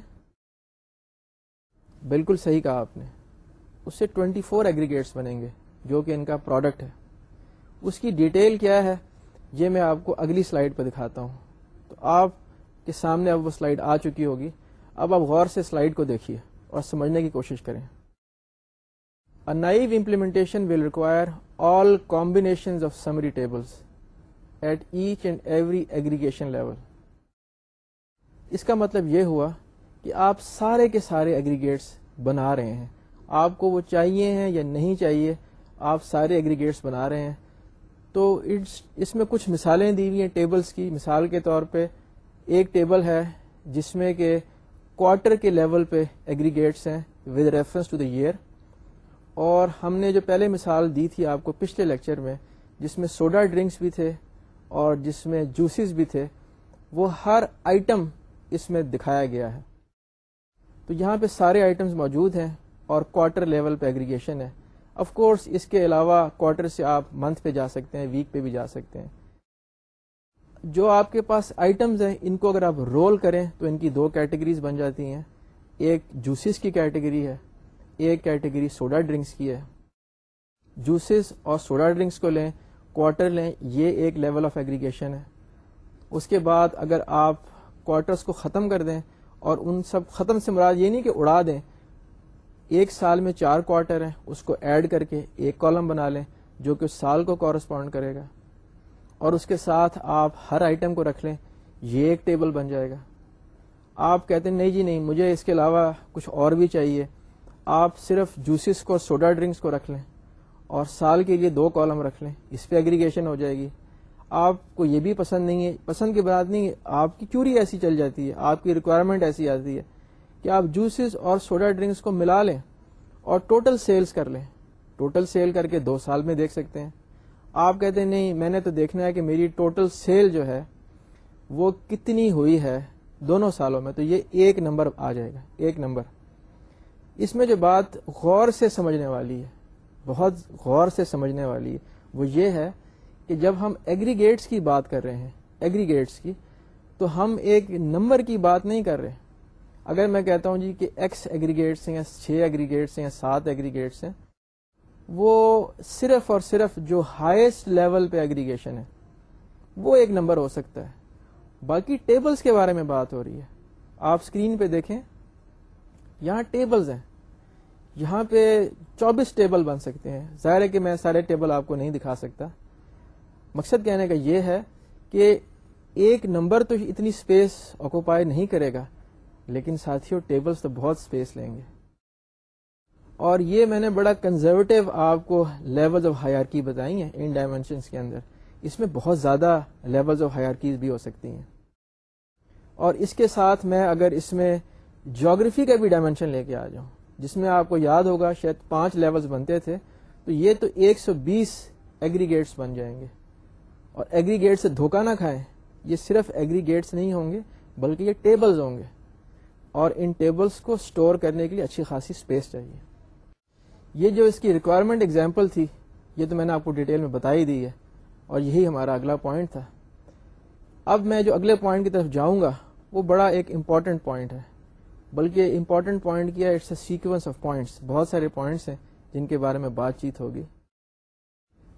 A: بالکل صحیح کہا آپ نے۔ اس سے 24 فور ایگریگیٹس بنیں گے، جو کہ ان کا پروڈکٹ ہے۔ اس کی ڈیٹیل کیا ہے؟ یہ میں آپ کو اگلی سلائڈ پہ دکھاتا ہوں۔ تو آپ کے سامنے اب وہ سلائڈ آ چکی ہوگی۔ اب آپ غور سے سلائڈ کو دیکھیے اور سمجھنے کی کوشش کریں۔ Now implementation will require all combination of summary tables at each and every aggregation level اس کا مطلب یہ ہوا کہ آپ سارے کے سارے ایگریگیٹس بنا رہے ہیں آپ کو وہ چاہیے ہیں یا نہیں چاہیے آپ سارے ایگریگیٹس بنا رہے ہیں تو اس میں کچھ مثالیں دی ہوئی ہیں ٹیبلز کی مثال کے طور پہ ایک ٹیبل ہے جس میں کہ کوارٹر کے لیول پہ ایگریگیٹس ہیں with reference to the year اور ہم نے جو پہلے مثال دی تھی آپ کو پچھلے لیکچر میں، جس میں سوڈا ڈرنکس بھی تھے اور جس میں جوسز بھی تھے، وہ ہر آئٹم اس میں دکھایا گیا ہے۔ تو یہاں پہ سارے آئٹمس موجود ہیں اور کوارٹر لیول پہ ایگریگیشن ہے۔ آف کورس اس کے علاوہ کوارٹر سے آپ منتھ پہ جا سکتے ہیں ویک پہ بھی جا سکتے ہیں۔ جو آپ کے پاس آئٹمز ہیں، ان کو اگر آپ رول کریں تو ان کی دو کیٹیگریز بن جاتی ہیں۔ ایک جوسز کی کیٹیگری ہے، ایک کیٹیگری سوڈا ڈرنکس کی ہے۔ جوسز اور سوڈا ڈرنکس کو لیں کوارٹر لیں، یہ ایک لیول آف ایگریگیشن ہے۔ اس کے بعد اگر آپ کوارٹرس کو ختم کر دیں اور ان سب ختم سے مراد یہ نہیں کہ اڑا دیں، ایک سال میں چار کوارٹر ہیں، اس کو ایڈ کر کے ایک کالم بنا لیں، جو کہ اس سال کو کورسپونڈ کرے گا۔ اور اس کے ساتھ آپ ہر آئٹم کو رکھ لیں، یہ ایک ٹیبل بن جائے گا۔ آپ کہتے ہیں، نہیں جی نہیں، مجھے اس کے علاوہ کچھ اور بھی چاہیے۔ آپ صرف جوسز کو سوڈا ڈرنکس کو رکھ لیں اور سال کے لیے دو کالم رکھ لیں۔ اس پہ ایگریگیشن ہو جائے گی۔ آپ کو یہ بھی پسند نہیں ہے۔ پسند کی بات نہیں، آپ کی کیوری ایسی چل جاتی ہے، آپ کی ریکوائرمنٹ ایسی آتی ہے کہ آپ جوسز اور سوڈا ڈرنکس کو ملا لیں اور ٹوٹل سیلز کر لیں۔ ٹوٹل سیل کر کے دو سال میں دیکھ سکتے ہیں۔ آپ کہتے ہیں، نہیں، میں نے تو دیکھنا ہے کہ میری ٹوٹل سیل جو ہے وہ کتنی ہوئی ہے دونوں سالوں میں، تو یہ ایک نمبر آ جائے گا، ایک نمبر۔ اس میں جو بات غور سے سمجھنے والی ہے، بہت غور سے سمجھنے والی ہے، وہ یہ ہے کہ جب ہم ایگریگیٹس کی بات کر رہے ہیں ایگریگیٹس کی، تو ہم ایک نمبر کی بات نہیں کر رہے۔ اگر میں کہتا ہوں جی کہ ایکس ایگریگیٹس ہیں، یا چھ ایگریگیٹس ہیں، یا سات ایگریگیٹس ہیں وہ صرف اور صرف جو ہائیسٹ لیول پہ ایگریگیشن ہے، وہ ایک نمبر ہو سکتا ہے۔ باقی ٹیبلز کے بارے میں بات ہو رہی ہے۔ آپ اسکرین پہ دیکھیں، یہاں ٹیبلز ہیں۔ یہاں پہ چوبیس ٹیبل بن سکتے ہیں۔ ظاہر ہے کہ میں سارے ٹیبل آپ کو نہیں دکھا سکتا۔ مقصد کہنے کا یہ ہے کہ ایک نمبر تو اتنی اسپیس آکوپائی نہیں کرے گا، لیکن ساتھیوں ٹیبلز تو بہت اسپیس لیں گے۔ اور یہ میں نے بڑا کنزرویٹو آپ کو لیول آف ہائر بتائی ہیں ان ڈائمینشنس کے اندر۔ اس میں بہت زیادہ لیول آف ہائر بھی ہو سکتی ہیں۔ اور اس کے ساتھ میں اگر اس میں جیوگرافی کا بھی ڈائمینشن لے کے آ جاؤں، جس میں آپ کو یاد ہوگا شاید پانچ لیولز بنتے تھے، تو یہ تو ایک سو بیس ایگریگیٹس بن جائیں گے۔ اور ایگریگیٹ سے دھوکہ نہ کھائیں، یہ صرف ایگریگیٹس نہیں ہوں گے، بلکہ یہ ٹیبلز ہوں گے۔ اور ان ٹیبلز کو سٹور کرنے کے لیے اچھی خاصی اسپیس چاہیے۔ یہ جو اس کی ریکوائرمنٹ اگزامپل تھی، یہ تو میں نے آپ کو ڈیٹیل میں بتا ہی دی ہے اور یہی ہمارا اگلا پوائنٹ تھا۔ اب میں جو اگلے پوائنٹ کی طرف جاؤں گا وہ بڑا ایک امپورٹنٹ پوائنٹ ہے۔ بلکہ امپورٹنٹ پوائنٹ کیا it's a sequence of points بہت سارے پوائنٹس ہیں جن کے بارے میں بات چیت ہوگی۔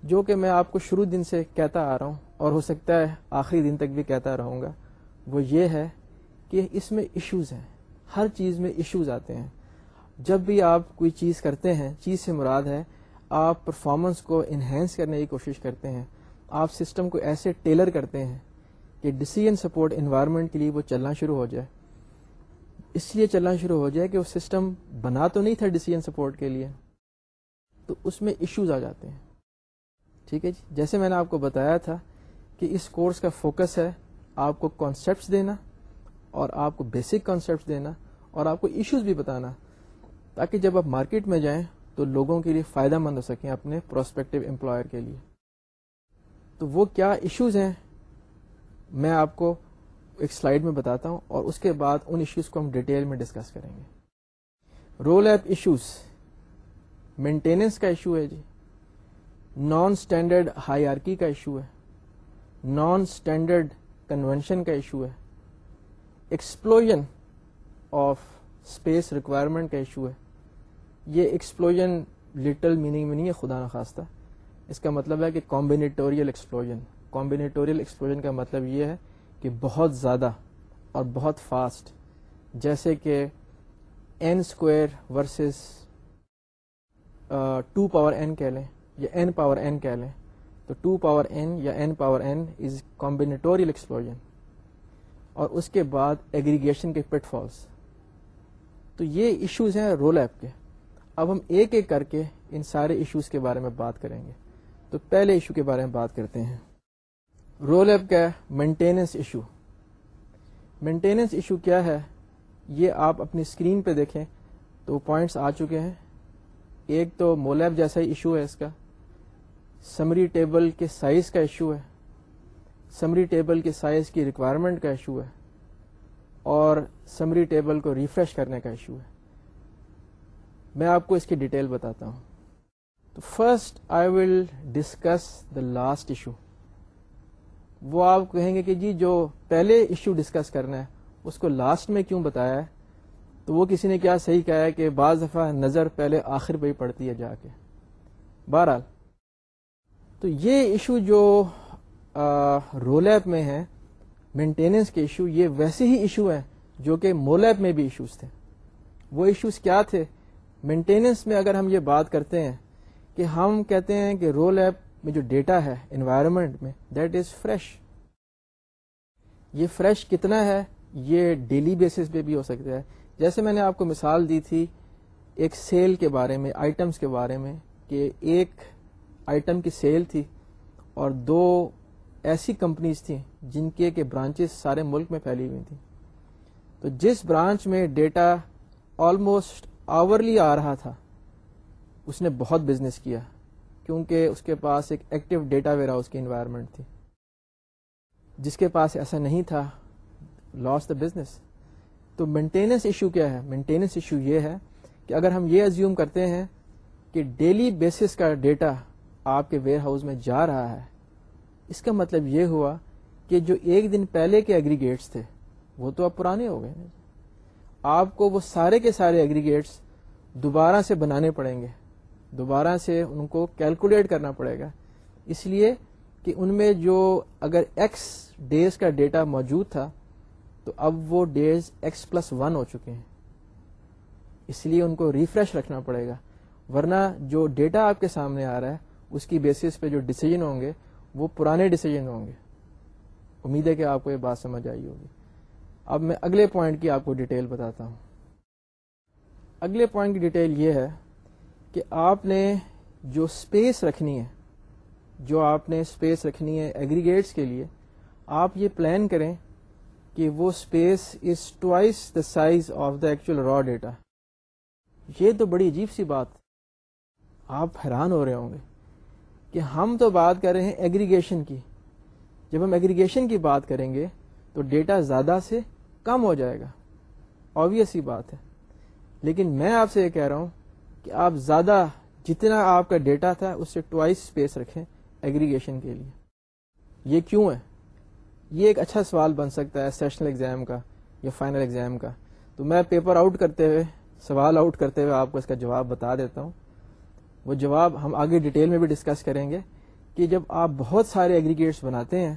A: جو کہ میں آپ کو شروع دن سے کہتا آ رہا ہوں، اور ہو سکتا ہے آخری دن تک بھی کہتا رہوں گا۔ وہ یہ ہے کہ اس میں ایشوز ہیں۔ ہر چیز میں ایشوز آتے ہیں۔ جب بھی آپ کوئی چیز کرتے ہیں، چیز سے مراد ہے، آپ پرفارمنس کو انہینس کرنے کی کوشش کرتے ہیں۔ آپ سسٹم کو ایسے ٹیلر کرتے ہیں کہ ڈسیزن سپورٹ انوائرمنٹ کے لیے وہ چلنا شروع ہو جائے۔ اس لیے چلنا شروع ہو جائے کہ وہ سسٹم بنا تو نہیں تھا ڈسیزن سپورٹ کے لیے، تو اس میں ایشوز آ جاتے ہیں۔ ٹھیک ہے جی؟ جیسے میں نے آپ کو بتایا تھا کہ اس کورس کا فوکس ہے آپ کو کانسیپٹس دینا اور آپ کو بیسک کانسیپٹس دینا اور آپ کو ایشوز بھی بتانا۔ تاکہ جب آپ مارکیٹ میں جائیں تو لوگوں کے لیے فائدہ مند ہو سکیں اپنے پروسپیکٹو امپلائر کے لیے۔ تو وہ کیا ایشوز ہیں؟ میں آپ کو ایک سلائیڈ میں بتاتا ہوں اور اس کے بعد ان ایشوز کو ہم ڈیٹیل میں ڈسکس کریں گے۔ رول ایپ ایشوز مینٹیننس کا ایشو ہے جی۔ نان اسٹینڈرڈ ہائی آرکی کا ایشو ہے۔ نان اسٹینڈرڈ کنونشن کا ایشو ہے۔ ایکسپلوژن آف اسپیس ریکوائرمنٹ کا ایشو ہے۔ یہ ایکسپلوژن لٹل میننگ میں نہیں ہے، خدا نخواستہ۔ اس کا مطلب ہے کہ کمبینیٹوریل ایکسپلوژن کمبینیٹوریل ایکسپلوژن کا مطلب یہ ہے کہ بہت زیادہ اور بہت فاسٹ جیسے کہ N square versus two power N کہہ لیں، یا این پاور این کہہ لیں۔ تو ٹو پاور این یا N power N is combinatorial explosion اور اس کے بعد ایگریگیشن کے پٹ فالس تو یہ ایشوز ہیں رول ایپ کے۔ اب ہم ایک ایک کر کے ان سارے ایشوز کے بارے میں بات کریں گے۔ تو پہلے ایشو کے بارے میں بات کرتے ہیں۔ رول ایپ کا مینٹیننس ایشو مینٹیننس ایشو کیا ہے؟ یہ آپ اپنی اسکرین پہ دیکھیں تو پوائنٹس آ چکے ہیں۔ ایک تو مولیب جیسا ہی ایشو ہے اس کا۔ سمری ٹیبل کے سائز کا ایشو ہے۔ سمری ٹیبل کے سائز کی ریکوائرمنٹ کا ایشو ہے۔ اور سمری ٹیبل کو ریفریش کرنے کا ایشو ہے۔ میں آپ کو اس کی ڈیٹیل بتاتا ہوں۔ تو first I will discuss the last issue وہ آپ کہیں گے کہ جی جو پہلے ایشو ڈسکس کرنا ہے، اس کو لاسٹ میں کیوں بتایا ہے؟ تو وہ کسی نے کیا صحیح کہا ہے کہ بعض دفعہ نظر پہلے آخر پہ ہی پڑتی ہے جا کے۔ بہرحال، تو یہ ایشو جو رول ایپ میں ہے مینٹیننس کے ایشو یہ ویسے ہی ایشو ہیں جو کہ مول ایپ میں بھی ایشوز تھے۔ وہ ایشوز کیا تھے؟ مینٹیننس میں اگر ہم یہ بات کرتے ہیں کہ ہم کہتے ہیں کہ رول ایپ میں جو ڈیٹا ہے انوائرمنٹ میں دیٹ از فریش یہ فریش کتنا ہے؟ یہ ڈیلی بیسس پہ بھی ہو سکتا ہے۔ جیسے میں نے آپ کو مثال دی تھی ایک سیل کے بارے میں آئٹمس کے بارے میں، کہ ایک آئٹم کی سیل تھی اور دو ایسی کمپنیز تھیں جن کے کہ برانچز سارے ملک میں پھیلی ہوئی تھیں۔ تو جس برانچ میں ڈیٹا آلموسٹ آورلی آ رہا تھا۔ اس نے بہت بزنس کیا، کیونکہ اس کے پاس ایک ایکٹیو ڈیٹا ویئر ہاؤس کی انوائرمنٹ تھی۔ جس کے پاس ایسا نہیں تھا لاس دا بزنس تو مینٹیننس ایشو کیا ہے؟ مینٹیننس ایشو یہ ہے کہ اگر ہم یہ ازیوم کرتے ہیں کہ ڈیلی بیسس کا ڈیٹا آپ کے ویئر ہاؤس میں جا رہا ہے، اس کا مطلب یہ ہوا کہ جو ایک دن پہلے کے ایگریگیٹس تھے، وہ تو اب پرانے ہو گئے۔ آپ کو وہ سارے کے سارے ایگریگیٹس دوبارہ سے بنانے پڑیں گے۔ دوبارہ سے ان کو کیلکولیٹ کرنا پڑے گا۔ اس لیے کہ ان میں جو اگر ایکس ڈیز کا ڈیٹا موجود تھا، تو اب وہ ڈیز ایکس پلس ون ہو چکے ہیں۔ اس لیے ان کو ریفریش رکھنا پڑے گا۔ ورنہ جو ڈیٹا آپ کے سامنے آ رہا ہے، اس کی بیسس پہ جو ڈسیزن ہوں گے، وہ پرانے ڈسیزن ہوں گے۔ امید ہے کہ آپ کو یہ بات سمجھ آئی ہوگی۔ اب میں اگلے پوائنٹ کی آپ کو ڈیٹیل بتاتا ہوں۔ اگلے پوائنٹ کی ڈیٹیل یہ ہے کہ آپ نے جو اسپیس رکھنی ہے، جو آپ نے اسپیس رکھنی ہے ایگریگیٹس کے لیے، آپ یہ پلان کریں کہ وہ space is twice the size of the actual raw data یہ تو بڑی عجیب سی بات آپ حیران ہو رہے ہوں گے کہ ہم تو بات کر رہے ہیں ایگریگیشن کی۔ جب ہم ایگریگیشن کی بات کریں گے تو ڈیٹا زیادہ سے کم ہو جائے گا۔ آبیس ہی بات ہے۔ لیکن میں آپ سے یہ کہہ رہا ہوں کہ آپ زیادہ جتنا آپ کا ڈیٹا تھا، اس سے ٹوائس اسپیس رکھیں ایگریگیشن کے لیے۔ یہ کیوں ہے؟ یہ ایک اچھا سوال بن سکتا ہے سیشنل ایگزام کا یا فائنل ایگزام کا۔ تو میں پیپر آؤٹ کرتے ہوئے، سوال آؤٹ کرتے ہوئے آپ کو اس کا جواب بتا دیتا ہوں۔ وہ جواب ہم آگے ڈیٹیل میں بھی ڈسکس کریں گے کہ جب آپ بہت سارے ایگریگیٹس بناتے ہیں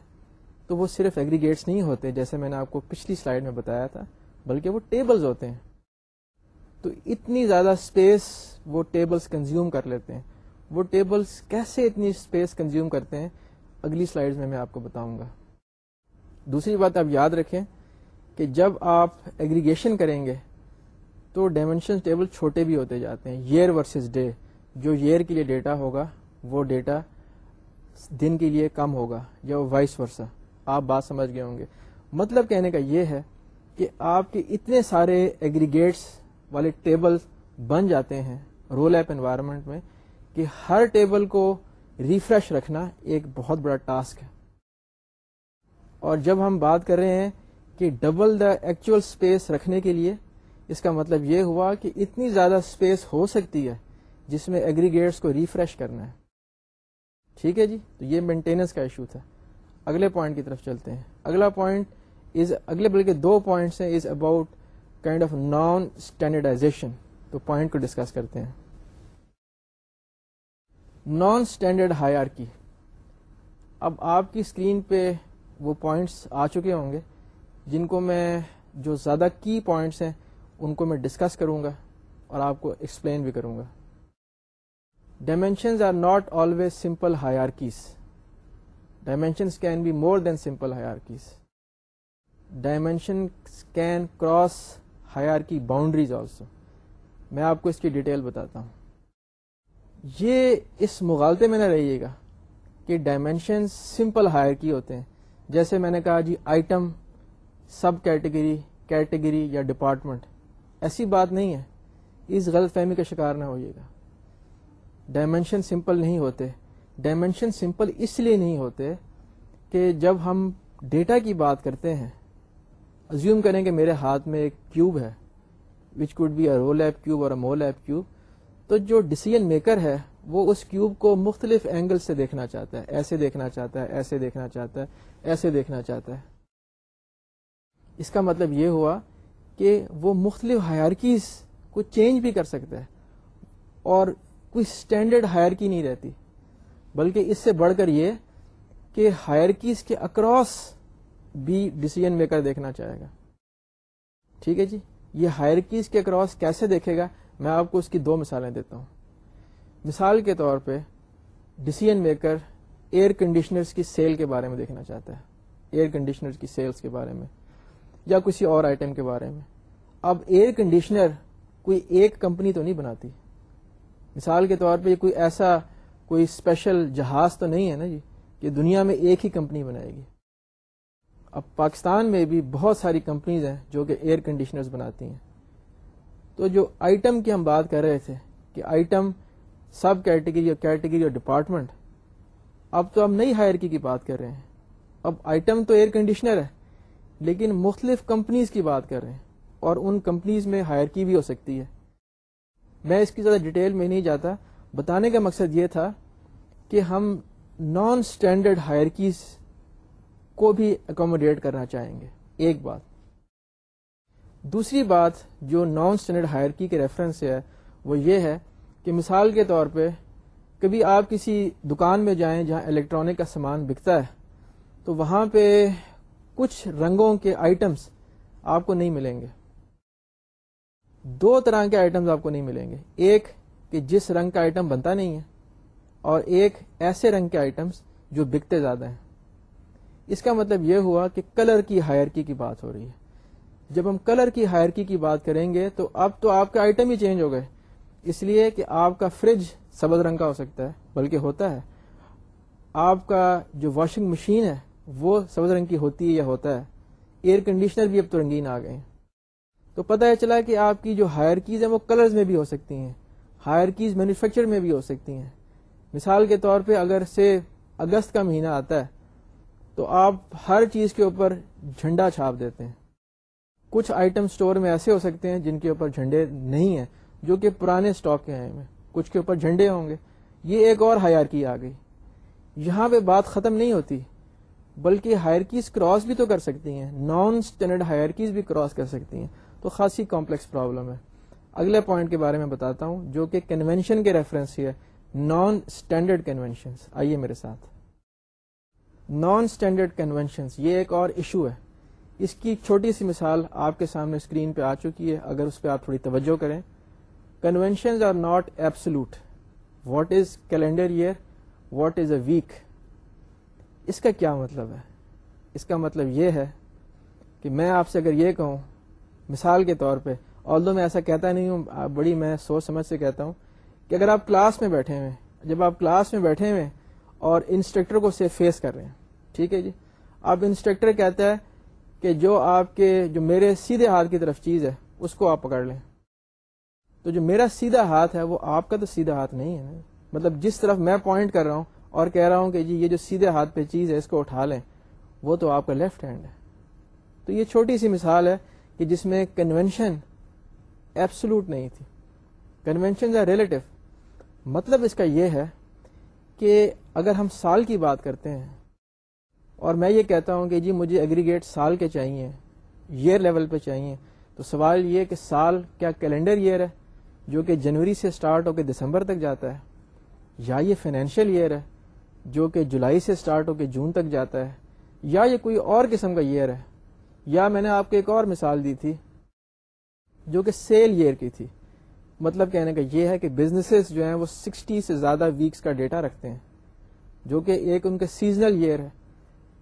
A: تو وہ صرف ایگریگیٹس نہیں ہوتے جیسے میں نے آپ کو پچھلی سلائیڈ میں بتایا تھا، بلکہ وہ ٹیبلز ہوتے ہیں۔ تو اتنی زیادہ اسپیس وہ ٹیبلز کنزیوم کر لیتے ہیں۔ وہ ٹیبلز کیسے اتنی اسپیس کنزیوم کرتے ہیں؟ اگلی سلائیڈ میں میں آپ کو بتاؤں گا۔ دوسری بات آپ یاد رکھیں کہ جب آپ ایگریگیشن کریں گے تو ڈائمینشن ٹیبل چھوٹے بھی ہوتے جاتے ہیں۔ ایئر ورسز ڈے جو ایئر کے لیے ڈیٹا ہوگا، وہ ڈیٹا دن کے لیے کم ہوگا یا وائس ورسا آپ بات سمجھ گئے ہوں گے۔ مطلب کہنے کا یہ ہے کہ آپ کے اتنے سارے ایگریگیٹس والے ٹیبل بن جاتے ہیں رول ایپ انوائرمنٹ میں کہ ہر ٹیبل کو ریفریش رکھنا ایک بہت بڑا ٹاسک ہے۔ اور جب ہم بات کر رہے ہیں کہ ڈبل دا ایکچوئل اسپیس رکھنے کے لیے، اس کا مطلب یہ ہوا کہ اتنی زیادہ اسپیس ہو سکتی ہے جس میں ایگریگیٹس کو ریفریش کرنا ہے۔ ٹھیک ہے جی؟ تو یہ مینٹیننس کا ایشو تھا۔ اگلے پوائنٹ کی طرف چلتے ہیں۔ اگلا پوائنٹ از اگلے بلکہ دو پوائنٹس ہیں is about kind of non standardization تو پوائنٹ کو ڈسکس کرتے ہیں۔ نان اسٹینڈرڈ ہائی کی اب آپ کی اسکرین پہ وہ پوائنٹس آ چکے ہوں گے، جن کو میں جو زیادہ کی پوائنٹس ہیں، ان کو میں ڈسکس کروں گا اور آپ کو ایکسپلین بھی کروں گا۔ Dimensions are not always simple hierarchies dimensions can be more than simple hierarchies dimension can cross high کی باؤنڈریز آلسو میں آپ کو اس کی ڈیٹیل بتاتا ہوں. یہ اس مغالطے میں نہ رہیے گا کہ ڈائمینشن سمپل ہائر کی ہوتے ہیں. جیسے میں نے کہا جی آئٹم سب کیٹیگری کیٹیگری یا ڈپارٹمنٹ ایسی بات نہیں ہے. اس غلط فہمی کا شکار نہ ہوئیے گا. ڈائمینشن سمپل نہیں ہوتے. ڈائمینشن سمپل اس لیے نہیں ہوتے کہ جب ہم ڈیٹا کی بات کرتے ہیں ازیوم کریں کہ میرے ہاتھ میں ایک کیوب ہے which could be a ROLAP cube اور اے مول ایپ کیوب تو جو ڈسیزن میکر ہے، وہ اس کیوب کو مختلف اینگل سے دیکھنا چاہتا ہے، ایسے دیکھنا چاہتا ہے، ایسے دیکھنا چاہتا ہے، ایسے دیکھنا چاہتا ہے۔ اس کا مطلب یہ ہوا کہ وہ مختلف ہائرکیز کو چینج بھی کر سکتا ہے اور کوئی اسٹینڈرڈ ہائرکی نہیں رہتی۔ بلکہ اس سے بڑھ کر یہ کہ ہائرکیز کے اکراس بھی ڈسیزن میکر دیکھنا چاہے گا۔ ٹھیک ہے جی؟ یہ ہائرکیز کے اکراس کیسے دیکھے گا؟ میں آپ کو اس کی دو مثالیں دیتا ہوں۔ مثال کے طور پہ ڈسیزن میکر ایئر کنڈیشنرز کی سیل کے بارے میں دیکھنا چاہتا ہے۔ ایئر کنڈیشنر کی سیلز کے بارے میں یا کسی اور آئٹم کے بارے میں۔ اب ایئر کنڈیشنر کوئی ایک کمپنی تو نہیں بناتی۔ مثال کے طور پہ کوئی ایسا کوئی اسپیشل جہاز تو نہیں ہے نا جی کہ دنیا میں ایک ہی کمپنی بنائے گی۔ اب پاکستان میں بھی بہت ساری کمپنیز ہیں جو کہ ایئر کنڈیشنرز بناتی ہیں۔ تو جو آئٹم کی ہم بات کر رہے تھے کہ آئٹم سب کیٹیگری اور کیٹیگری اور ڈپارٹمنٹ اب تو ہم نئی ہائرکی کی بات کر رہے ہیں۔ اب آئٹم تو ایئر کنڈیشنر ہے، لیکن مختلف کمپنیز کی بات کر رہے ہیں اور ان کمپنیز میں ہائر کی بھی ہو سکتی ہے۔ میں اس کی زیادہ ڈیٹیل میں نہیں جاتا۔ بتانے کا مقصد یہ تھا کہ ہم نان اسٹینڈرڈ ہائر کیز کو بھی اکوموڈیٹ کرنا چاہیں گے، ایک بات۔ دوسری بات جو نان اسٹینڈرڈ ہائرکی کے ریفرنس ہے، وہ یہ ہے کہ مثال کے طور پہ کبھی آپ کسی دکان میں جائیں جہاں الیکٹرانک کا سامان بکتا ہے، تو وہاں پہ کچھ رنگوں کے آئٹمس آپ کو نہیں ملیں گے۔ دو طرح کے آئٹمس آپ کو نہیں ملیں گے۔ ایک کہ جس رنگ کا آئٹم بنتا نہیں ہے، اور ایک ایسے رنگ کے آئٹمس جو بکتے زیادہ ہیں۔ اس کا مطلب یہ ہوا کہ کلر کی ہائرکی کی بات ہو رہی ہے۔ جب ہم کلر کی ہائرکی کی بات کریں گے تو اب تو آپ کے آئٹم ہی چینج ہو گئے۔ اس لیے کہ آپ کا فریج سبز رنگ کا ہو سکتا ہے، بلکہ ہوتا ہے۔ آپ کا جو واشنگ مشین ہے، وہ سبز رنگ کی ہوتی ہے یا ہوتا ہے۔ ایئر کنڈیشنر بھی اب تو رنگین آ گئے ہیں۔ تو پتہ چلا کہ آپ کی جو ہائر کیز ہیں، وہ کلرز میں بھی ہو سکتی ہیں۔ ہائر کیز مینوفیکچر میں بھی ہو سکتی ہیں۔ مثال کے طور پہ اگر سے اگست کا مہینہ آتا ہے، تو آپ ہر چیز کے اوپر جھنڈا چھاپ دیتے ہیں۔ کچھ آئٹم سٹور میں ایسے ہو سکتے ہیں جن کے اوپر جھنڈے نہیں ہیں، جو کہ پرانے سٹاک کے ہیں۔ کچھ کے اوپر جھنڈے ہوں گے۔ یہ ایک اور ہائر کی آ گئی۔ یہاں پہ بات ختم نہیں ہوتی، بلکہ ہائرکیز کراس بھی تو کر سکتی ہیں۔ نان اسٹینڈرڈ ہائرکیز بھی کراس کر سکتی ہیں۔ تو خاصی کمپلیکس پرابلم ہے۔ اگلے پوائنٹ کے بارے میں بتاتا ہوں، جو کہ کنونشن کے ریفرنس ہے نان اسٹینڈرڈ کنونشن آئیے میرے ساتھ۔ نان اسٹینڈرڈ کنونشن یہ ایک اور ایشو ہے۔ اس کی چھوٹی سی مثال آپ کے سامنے اسکرین پہ آ چکی ہے، اگر اس پہ آپ تھوڑی توجہ کریں۔ Conventions are not absolute what is calendar year what is a week اس کا کیا مطلب ہے؟ اس کا مطلب یہ ہے کہ میں آپ سے اگر یہ کہوں، مثال کے طور پہ اور میں ایسا کہتا نہیں ہوں بڑی میں سوچ سمجھ سے کہتا ہوں کہ اگر آپ کلاس میں بیٹھے ہوئے جب آپ کلاس میں بیٹھے ہوئے اور انسٹرکٹر کو سے فیس کر رہے ہیں، ٹھیک ہے جی؟ اب انسٹرکٹر کہتا ہے کہ جو آپ کے، جو میرے سیدھے ہاتھ کی طرف چیز ہے، اس کو آپ پکڑ لیں۔ تو جو میرا سیدھا ہاتھ ہے، وہ آپ کا تو سیدھا ہاتھ نہیں ہے مطلب جس طرف میں پوائنٹ کر رہا ہوں اور کہہ رہا ہوں کہ جی یہ جو سیدھے ہاتھ پہ چیز ہے، اس کو اٹھا لیں، وہ تو آپ کا لیفٹ ہینڈ ہے۔ تو یہ چھوٹی سی مثال ہے کہ جس میں کنونشن ایبسلوٹ نہیں تھی. کنونشن ریلیٹو مطلب اس کا یہ ہے کہ اگر ہم سال کی بات کرتے ہیں اور میں یہ کہتا ہوں کہ جی مجھے ایگریگیٹ سال کے چاہیے ایئر لیول پہ چاہیے، تو سوال یہ کہ سال کیا کیلنڈر ایئر ہے جو کہ جنوری سے سٹارٹ ہو کے دسمبر تک جاتا ہے؟ یا یہ فائنینشیل ایئر ہے جو کہ جولائی سے سٹارٹ ہو کے جون تک جاتا ہے؟ یا یہ کوئی اور قسم کا ایئر ہے؟ یا میں نے آپ کو ایک اور مثال دی تھی جو کہ سیل ایئر کی تھی۔ مطلب کہنے کا یہ ہے کہ بزنسز جو ہیں وہ سکسٹی سے زیادہ ویکس کا ڈیٹا رکھتے ہیں، جو کہ ایک ان کے سیزنل ایئر ہے۔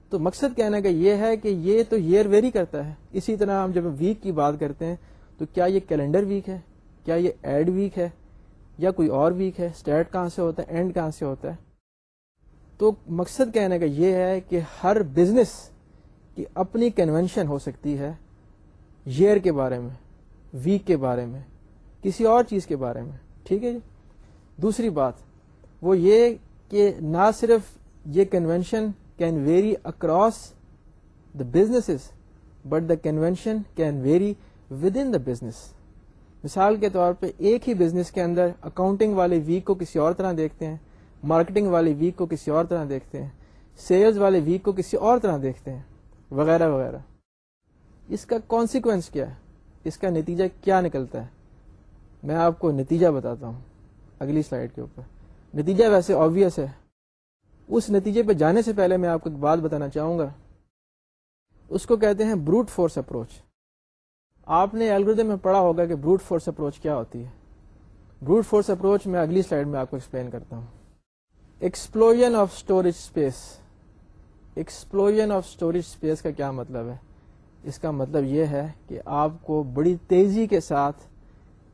A: تو مقصد کہنے کا یہ ہے کہ یہ تو ایئر ویری کرتا ہے۔ اسی طرح ہم جب ویک کی بات کرتے ہیں، تو کیا یہ کیلنڈر ویک ہے؟ کیا یہ ایڈ ویک ہے؟ یا کوئی اور ویک ہے؟ اسٹارٹ کہاں سے ہوتا ہے؟ اینڈ کہاں سے ہوتا ہے؟ تو مقصد کہنے کا یہ ہے کہ ہر بزنس کی اپنی کنونشن ہو سکتی ہے ایئر کے بارے میں۔ ویک کے بارے میں، کسی اور چیز کے بارے میں، ٹھیک ہے جی؟ دوسری بات، وہ یہ کہ نہ صرف یہ convention can vary across the business but the convention can vary within the business مثال کے طور پہ، ایک ہی بزنس کے اندر اکاؤنٹنگ والے ویک کو کسی اور طرح دیکھتے ہیں مارکیٹنگ والے ویک کو کسی اور طرح دیکھتے ہیں سیلز والے ویک کو کسی اور طرح دیکھتے ہیں، وغیرہ وغیرہ۔ اس کا کانسیکوینس کیا ہے؟ اس کا نتیجہ کیا نکلتا ہے؟ میں آپ کو نتیجہ بتاتا ہوں اگلی سلائڈ کے اوپر۔ نتیجہ ویسے آبیس ہے۔ اس نتیجے پہ جانے سے پہلے میں آپ کو ایک بات بتانا چاہوں گا۔ اس کو کہتے ہیں بروٹ فورس اپروچ آپ نے الگریدم میں پڑھا ہوگا کہ بروٹ فورس اپروچ کیا ہوتی ہے۔ بروٹ فورس اپروچ میں اگلی سلائڈ میں آپ کو ایکسپلین کرتا ہوں۔ Explosion of storage space explosion of storage space کا کیا مطلب ہے؟ اس کا مطلب یہ ہے کہ آپ کو بڑی تیزی کے ساتھ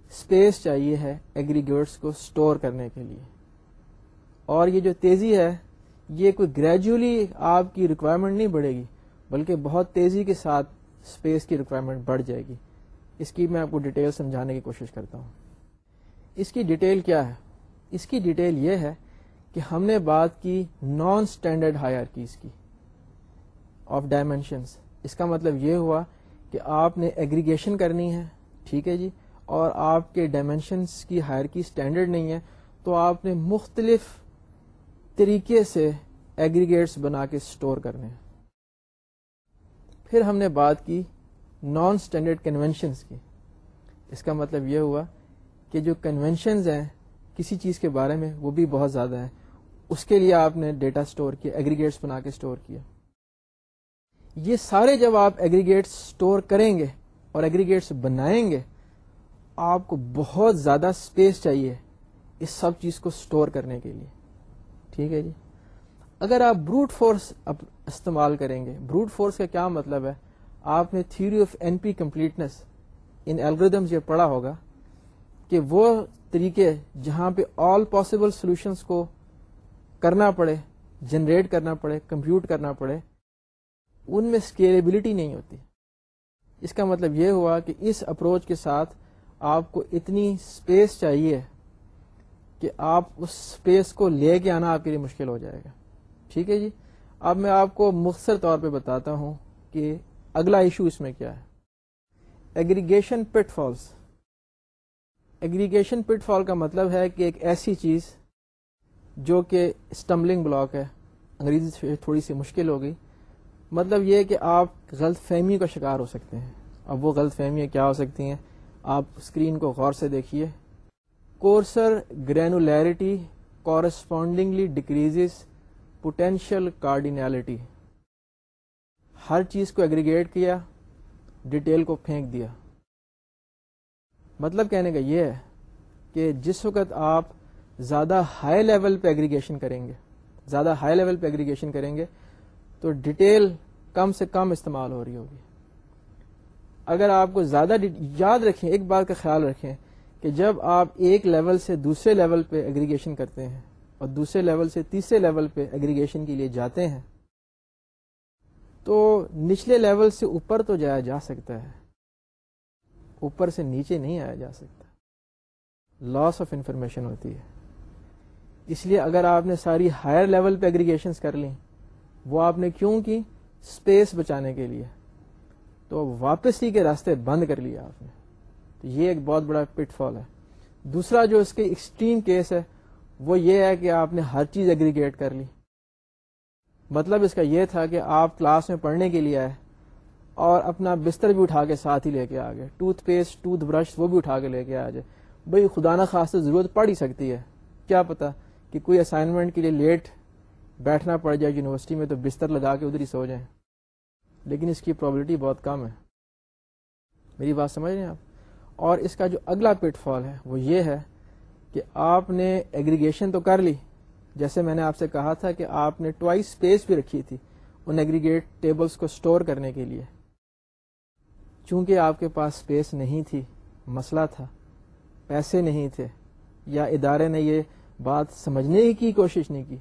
A: اسپیس چاہیے ہے ایگریگیٹس کو اسٹور کرنے کے لیے۔ اور یہ جو تیزی ہے، یہ کوئی گریجولی آپ کی ریکوائرمنٹ نہیں بڑھے گی، بلکہ بہت تیزی کے ساتھ اسپیس کی ریکوائرمنٹ بڑھ جائے گی۔ اس کی میں آپ کو ڈیٹیل سمجھانے کی کوشش کرتا ہوں۔ اس کی ڈیٹیل کیا ہے؟ اس کی ڈیٹیل یہ ہے کہ ہم نے بات کی نان اسٹینڈرڈ ہائر کیز کی آف ڈائمینشنس اس کا مطلب یہ ہوا کہ آپ نے ایگریگیشن کرنی ہے، ٹھیک ہے جی؟ اور آپ کے ڈائمینشنس کی ہائر کی اسٹینڈرڈ نہیں ہے، تو آپ نے مختلف طریقے سے ایگریگیٹس بنا کے اسٹور کرنے ہیں۔ پھر ہم نے بات کی نان اسٹینڈرڈ کنونشنس کی۔ اس کا مطلب یہ ہوا کہ جو کنونشنز ہیں کسی چیز کے بارے میں وہ بھی بہت زیادہ ہیں۔ اس کے لیے آپ نے ڈیٹا اسٹور کیا ایگریگیٹس بنا کے اسٹور کیا۔ یہ سارے جب آپ ایگریگیٹس اسٹور کریں گے اور ایگریگیٹس بنائیں گے۔ آپ کو بہت زیادہ اسپیس چاہیے اس سب چیز کو اسٹور کرنے کے لیے۔ ٹھیک ہے جی؟ اگر آپ بروٹ فورس استعمال کریں گے بروٹ فورس کا کیا مطلب ہے؟ آپ نے theory of N P completeness in algorithms یہ پڑھا ہوگا کہ وہ طریقے جہاں پہ آل پاسبل سولوشنس کو کرنا پڑے جنریٹ کرنا پڑے کمپیوٹ کرنا پڑے ان میں اسکیلیبلٹی نہیں ہوتی۔ اس کا مطلب یہ ہوا کہ اس اپروچ کے ساتھ آپ کو اتنی اسپیس چاہیے کہ آپ اس اسپیس کو لے کے آنا آپ کے لیے مشکل ہو جائے گا۔ ٹھیک ہے جی؟ اب میں آپ کو مختصر طور پہ بتاتا ہوں کہ اگلا ایشو اس میں کیا ہے۔ Aggregation pitfalls aggregation pitfall کا مطلب ہے کہ ایک ایسی چیز جو کہ اسٹمبلنگ بلاک ہے۔ انگریزی تھوڑی سی مشکل ہو گئی۔ مطلب یہ کہ آپ غلط فہمی کا شکار ہو سکتے ہیں۔ اب وہ غلط فہمیاں کیا ہو سکتی ہیں؟ آپ اسکرین کو غور سے دیکھیے۔ Coarser granularity correspondingly decrease potential cardinality ہر چیز کو ایگریگیٹ کیا ڈیٹیل کو پھینک دیا۔ مطلب کہنے کا یہ ہے کہ جس وقت آپ زیادہ ہائی لیول پہ ایگریگیشن کریں گے، زیادہ ہائی لیول پہ ایگریگیشن کریں گے تو ڈیٹیل کم سے کم استعمال ہو رہی ہوگی۔ اگر آپ کو زیادہ یاد رکھیں، ایک بات کا خیال رکھیں کہ جب آپ ایک لیول سے دوسرے لیول پہ ایگریگیشن کرتے ہیں اور دوسرے لیول سے تیسرے لیول پہ ایگریگیشن کے لیے جاتے ہیں، تو نچلے لیول سے اوپر تو جایا جا سکتا ہے۔ اوپر سے نیچے نہیں آیا جا سکتا۔ لاس آف انفارمیشن ہوتی ہے۔ اس لیے اگر آپ نے ساری ہائر لیول پہ ایگریگیشنس کر لیں وہ آپ نے کیوں کی اسپیس بچانے کے لیے؟ تو واپسی کے راستے بند کر لیا آپ نے۔ تو یہ ایک بہت بڑا پٹ فال ہے۔ دوسرا جو اس کے ایکسٹریم کیس ہے، وہ یہ ہے کہ آپ نے ہر چیز ایگریگیٹ کر لی۔ مطلب اس کا یہ تھا کہ آپ کلاس میں پڑھنے کے لیے آئے اور اپنا بستر بھی اٹھا کے ساتھ ہی لے کے آ گئے۔ ٹوتھ پیسٹ ٹوتھ برش وہ بھی اٹھا کے لے کے آ جائے۔ بھائی، خدا نہ خاص ضرورت پڑ ہی سکتی ہے۔ کیا پتا کہ کوئی اسائنمنٹ کے لیے لیٹ بیٹھنا پڑ جائے یونیورسٹی میں تو بستر لگا کے ادھر ہی سو جائیں۔ لیکن اس کی پرابلٹی بہت کم ہے۔ میری بات سمجھ رہے ہیں آپ؟ اور اس کا جو اگلا پٹ فال ہے، وہ یہ ہے کہ آپ نے ایگریگیشن تو کر لی۔ جیسے میں نے آپ سے کہا تھا کہ آپ نے ٹوائس اسپیس بھی رکھی تھی ان ایگریگیٹ ٹیبلز کو سٹور کرنے کے لیے۔ چونکہ آپ کے پاس اسپیس نہیں تھی، مسئلہ تھا۔ پیسے نہیں تھے۔ یا ادارے نے یہ بات سمجھنے کی کوشش نہیں کی۔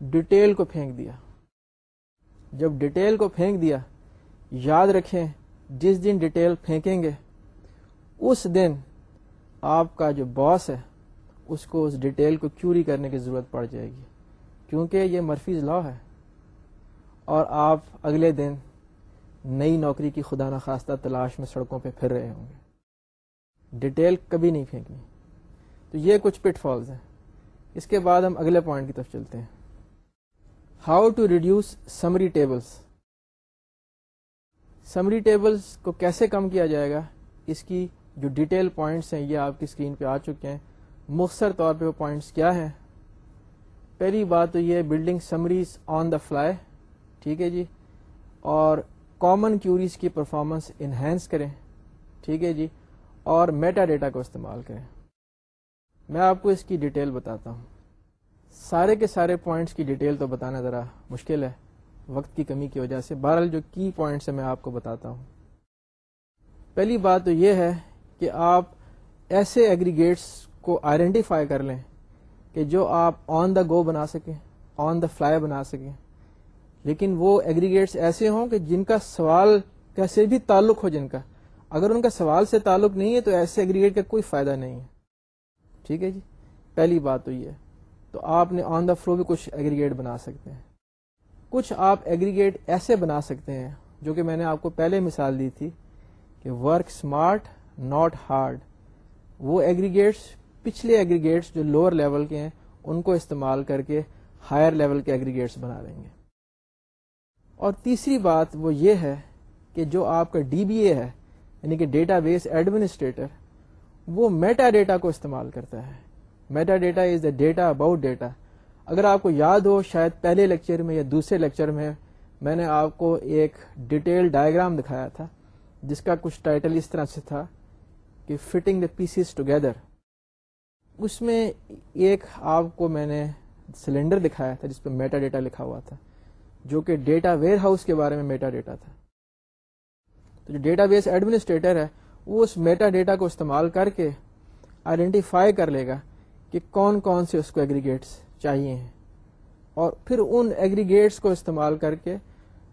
A: ڈیٹیل کو پھینک دیا۔ جب ڈیٹیل کو پھینک دیا، یاد رکھیں جس دن ڈیٹیل پھینکیں گے، اس دن آپ کا جو باس ہے، اس کو اس ڈیٹیل کو کیوری کرنے کی ضرورت پڑ جائے گی۔ کیونکہ یہ مرفیز لا ہے۔ اور آپ اگلے دن نئی نوکری کی خدا نخواستہ تلاش میں سڑکوں پہ پھر رہے ہوں گے۔ ڈیٹیل کبھی نہیں پھینکنی۔ تو یہ کچھ پٹ فالز ہیں۔ اس کے بعد ہم اگلے پوائنٹ کی طرف چلتے ہیں۔ How to reduce summary tables summary tables کو کیسے کم کیا جائے گا؟ اس کی جو ڈیٹیل پوائنٹس ہیں، یہ آپ کی اسکرین پہ آ چکے ہیں۔ مختصر طور پہ وہ پوائنٹس کیا ہیں؟ پہلی بات تو یہ building summaries on the fly ٹھیک ہے جی؟ اور کامن کیوریز کی پرفارمنس انہینس کریں، ٹھیک ہے جی؟ اور میٹا ڈیٹا کو استعمال کریں۔ میں آپ کو اس کی ڈیٹیل بتاتا ہوں۔ سارے کے سارے پوائنٹس کی ڈیٹیل تو بتانا ذرا مشکل ہے۔ وقت کی کمی کی وجہ سے۔ بہرحال جو کی پوائنٹس ہیں میں آپ کو بتاتا ہوں۔ پہلی بات تو یہ ہے کہ آپ ایسے ایگریگیٹس کو آئیڈینٹیفائی کر لیں کہ جو آپ آن دا گو بنا سکیں آن دا فلائی بنا سکیں۔ لیکن وہ ایگریگیٹس ایسے ہوں کہ جن کا سوال کیسے بھی تعلق ہو جن کا۔ اگر ان کا سوال سے تعلق نہیں ہے تو ایسے ایگریگیٹ کا کوئی فائدہ نہیں ہے۔ ٹھیک ہے جی؟ پہلی بات تو یہ تو آپ نے آن دا فلو بھی کچھ ایگریگیٹ بنا سکتے ہیں۔ کچھ آپ ایگریگیٹ ایسے بنا سکتے ہیں جو کہ میں نے آپ کو پہلے مثال دی تھی کہ ورک اسمارٹ ناٹ ہارڈ وہ ایگریگیٹس پچھلے ایگریگیٹس جو لوور لیول کے ہیں، ان کو استعمال کر کے ہائر لیول کے ایگریگیٹس بنا لیں گے۔ اور تیسری بات وہ یہ ہے کہ جو آپ کا ڈی بی اے ہے یعنی کہ ڈیٹا بیس ایڈمنسٹریٹر وہ میٹا ڈیٹا کو استعمال کرتا ہے۔ Metadata is the data about data اگر آپ کو یاد ہو، شاید پہلے لیکچر میں یا دوسرے لیکچر میں میں نے آپ کو ایک ڈیٹیل ڈائگرام دکھایا تھا، جس کا کچھ ٹائٹل اس طرح سے تھا کہ فٹنگ دا پیسز ٹوگیدر اس میں ایک آپ کو میں نے سلنڈر دکھایا تھا، جس پہ میٹا ڈیٹا لکھا ہوا تھا، جو کہ ڈیٹا ویئر ہاؤس کے بارے میں میٹا ڈیٹا تھا۔ تو جو ڈیٹا بیس ایڈمنسٹریٹر ہے، وہ اس میٹا ڈیٹا کو استعمال کر کے آئیڈینٹیفائی کر لے گا کہ کون کون سے اس کو ایگریگیٹس چاہیے ہیں۔ اور پھر ان ایگریگیٹس کو استعمال کر کے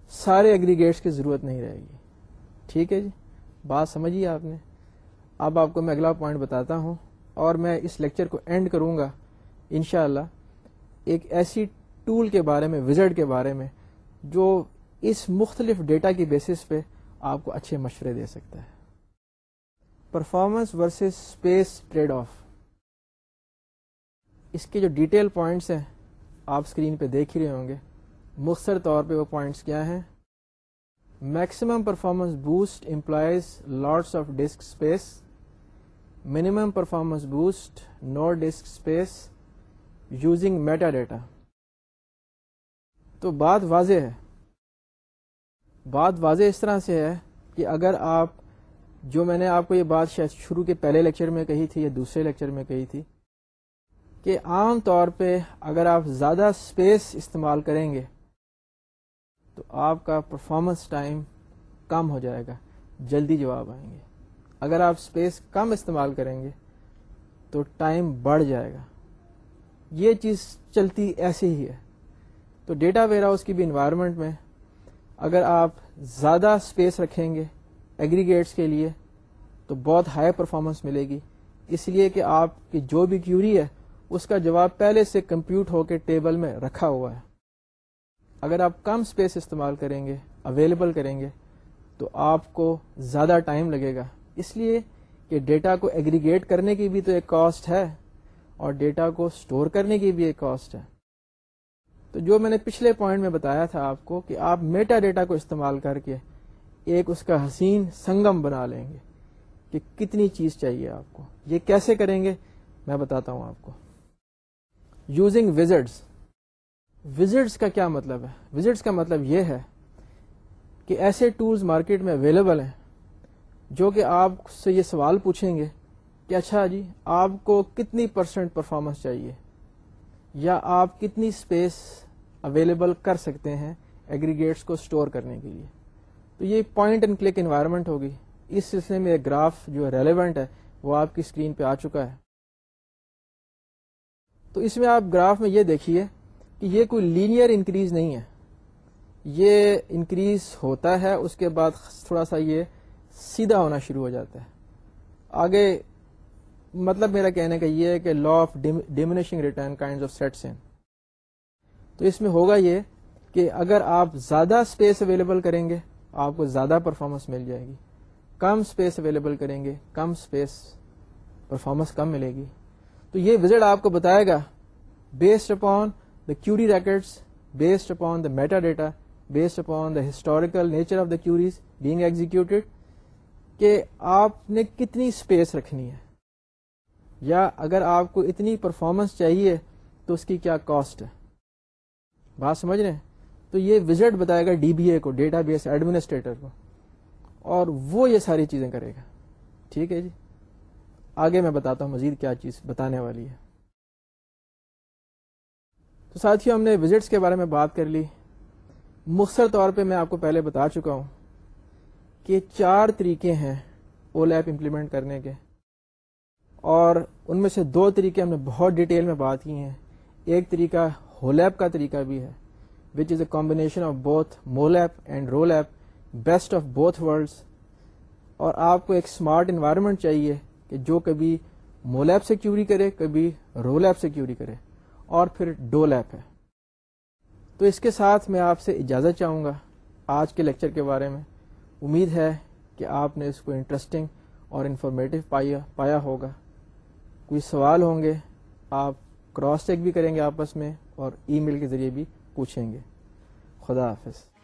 A: سارے ایگریگیٹس کی ضرورت نہیں رہے گی۔ ٹھیک ہے جی؟ بات سمجھیے آپ نے؟ اب آپ کو میں اگلا پوائنٹ بتاتا ہوں اور میں اس لیکچر کو اینڈ کروں گا، انشاءاللہ۔ ایک ایسی ٹول کے بارے میں وزٹ کے بارے میں، جو اس مختلف ڈیٹا کی بیسس پہ آپ کو اچھے مشورے دے سکتا ہے۔ Performance versus space trade off اس کے جو ڈیٹیل پوائنٹس ہیں، آپ اسکرین پہ دیکھ ہی رہے ہوں گے۔ مختصر طور پہ وہ پوائنٹس کیا ہیں؟ Maximum performance boost employs lots of disk space minimum performance boost no disk space using metadata تو بات واضح ہے۔ بات واضح اس طرح سے ہے کہ اگر آپ، جو میں نے آپ کو یہ بات شاید شروع کے پہلے لیکچر میں کہی تھی یا دوسرے لیکچر میں کہی تھی کہ عام طور پہ اگر آپ زیادہ اسپیس استعمال کریں گے تو آپ کا پرفارمنس ٹائم کم ہو جائے گا، جلدی جواب آئیں گے۔ اگر آپ اسپیس کم استعمال کریں گے تو ٹائم بڑھ جائے گا۔ یہ چیز چلتی ایسے ہی ہے۔ تو ڈیٹا ویئر ہاؤس کی بھی انوائرمنٹ میں اگر آپ زیادہ اسپیس رکھیں گے ایگریگیٹس کے لیے تو بہت ہائی پرفارمنس ملے گی۔ اس لیے کہ آپ کی جو بھی کیوری ہے اس کا جواب پہلے سے کمپیوٹ ہو کے ٹیبل میں رکھا ہوا ہے۔ اگر آپ کم اسپیس استعمال کریں گے اویلیبل کریں گے، تو آپ کو زیادہ ٹائم لگے گا۔ اس لیے کہ ڈیٹا کو ایگریگیٹ کرنے کی بھی تو ایک کاسٹ ہے اور ڈیٹا کو اسٹور کرنے کی بھی ایک کاسٹ ہے۔ تو جو میں نے پچھلے پوائنٹ میں بتایا تھا آپ کو کہ آپ میٹا ڈیٹا کو استعمال کر کے ایک اس کا حسین سنگم بنا لیں گے کہ کتنی چیز چاہیے آپ کو، یہ کیسے کریں گے، میں بتاتا ہوں آپ کو۔ یوزنگ وزٹس وزٹس کا کیا مطلب ہے؟ وزٹس کا مطلب یہ ہے کہ ایسے ٹولز مارکیٹ میں اویلیبل ہیں جو کہ آپ سے یہ سوال پوچھیں گے کہ اچھا جی آپ کو کتنی پرسنٹ پرفارمنس چاہیے؟ یا آپ کتنی اسپیس اویلیبل کر سکتے ہیں ایگریگیٹس کو اسٹور کرنے کے لیے؟ تو یہ پوائنٹ اینڈ کلک انوائرمنٹ ہوگی۔ اس سلسلے میں ایک گراف جو ریلیونٹ ہے، وہ آپ کی اسکرین پہ آ چکا ہے۔ تو اس میں آپ گراف میں یہ دیکھیے کہ یہ کوئی لینئر انکریز نہیں ہے۔ یہ انکریز ہوتا ہے، اس کے بعد تھوڑا سا یہ سیدھا ہونا شروع ہو جاتا ہے۔ آگے مطلب میرا کہنے کا یہ ہے کہ law of diminishing returns kind of sets ہیں تو اس میں ہوگا یہ کہ اگر آپ زیادہ اسپیس اویلیبل کریں گے، آپ کو زیادہ پرفارمنس مل جائے گی۔ کم اسپیس اویلیبل کریں گے، کم اسپیس پرفارمنس کم ملے گی۔ تو یہ وزٹ آپ کو بتائے گا based upon the query records based upon the metadata based upon the historical nature of the queries being executed کہ آپ نے کتنی اسپیس رکھنی ہے، یا اگر آپ کو اتنی پرفارمنس چاہیے تو اس کی کیا کاسٹ ہے. بات سمجھ رہے ہیں؟ تو یہ وزٹ بتائے گا ڈی بی اے کو ڈیٹا بیس ایڈمنسٹریٹر کو، اور وہ یہ ساری چیزیں کرے گا. ٹھیک ہے جی؟ آگے میں بتاتا ہوں مزید کیا چیز بتانے والی ہے۔ تو ساتھیوں ہم نے وزٹس کے بارے میں بات کر لی۔ مختصر طور پہ میں آپ کو پہلے بتا چکا ہوں کہ چار طریقے ہیں او لیپ امپلیمنٹ کرنے کے۔ اور ان میں سے دو طریقے ہم نے بہت ڈیٹیل میں بات کی ہیں۔ ایک طریقہ ہولیپ کا طریقہ بھی ہے which is a combination of both MOLAP and ROLAP best of both worlds اور آپ کو ایک اسمارٹ انوائرمنٹ چاہیے کہ جو کبھی مولیپ سے کیوری کرے، کبھی رول ایپ سے کیوری کرے، اور پھر ڈول ایپ ہے۔ تو اس کے ساتھ میں آپ سے اجازت چاہوں گا آج کے لیکچر کے بارے میں۔ امید ہے کہ آپ نے اس کو انٹرسٹنگ اور انفارمیٹو پایا ہوگا۔ کوئی سوال ہوں گے، آپ کراس چیک بھی کریں گے آپس میں اور ای میل کے ذریعے بھی پوچھیں گے۔ خدا حافظ۔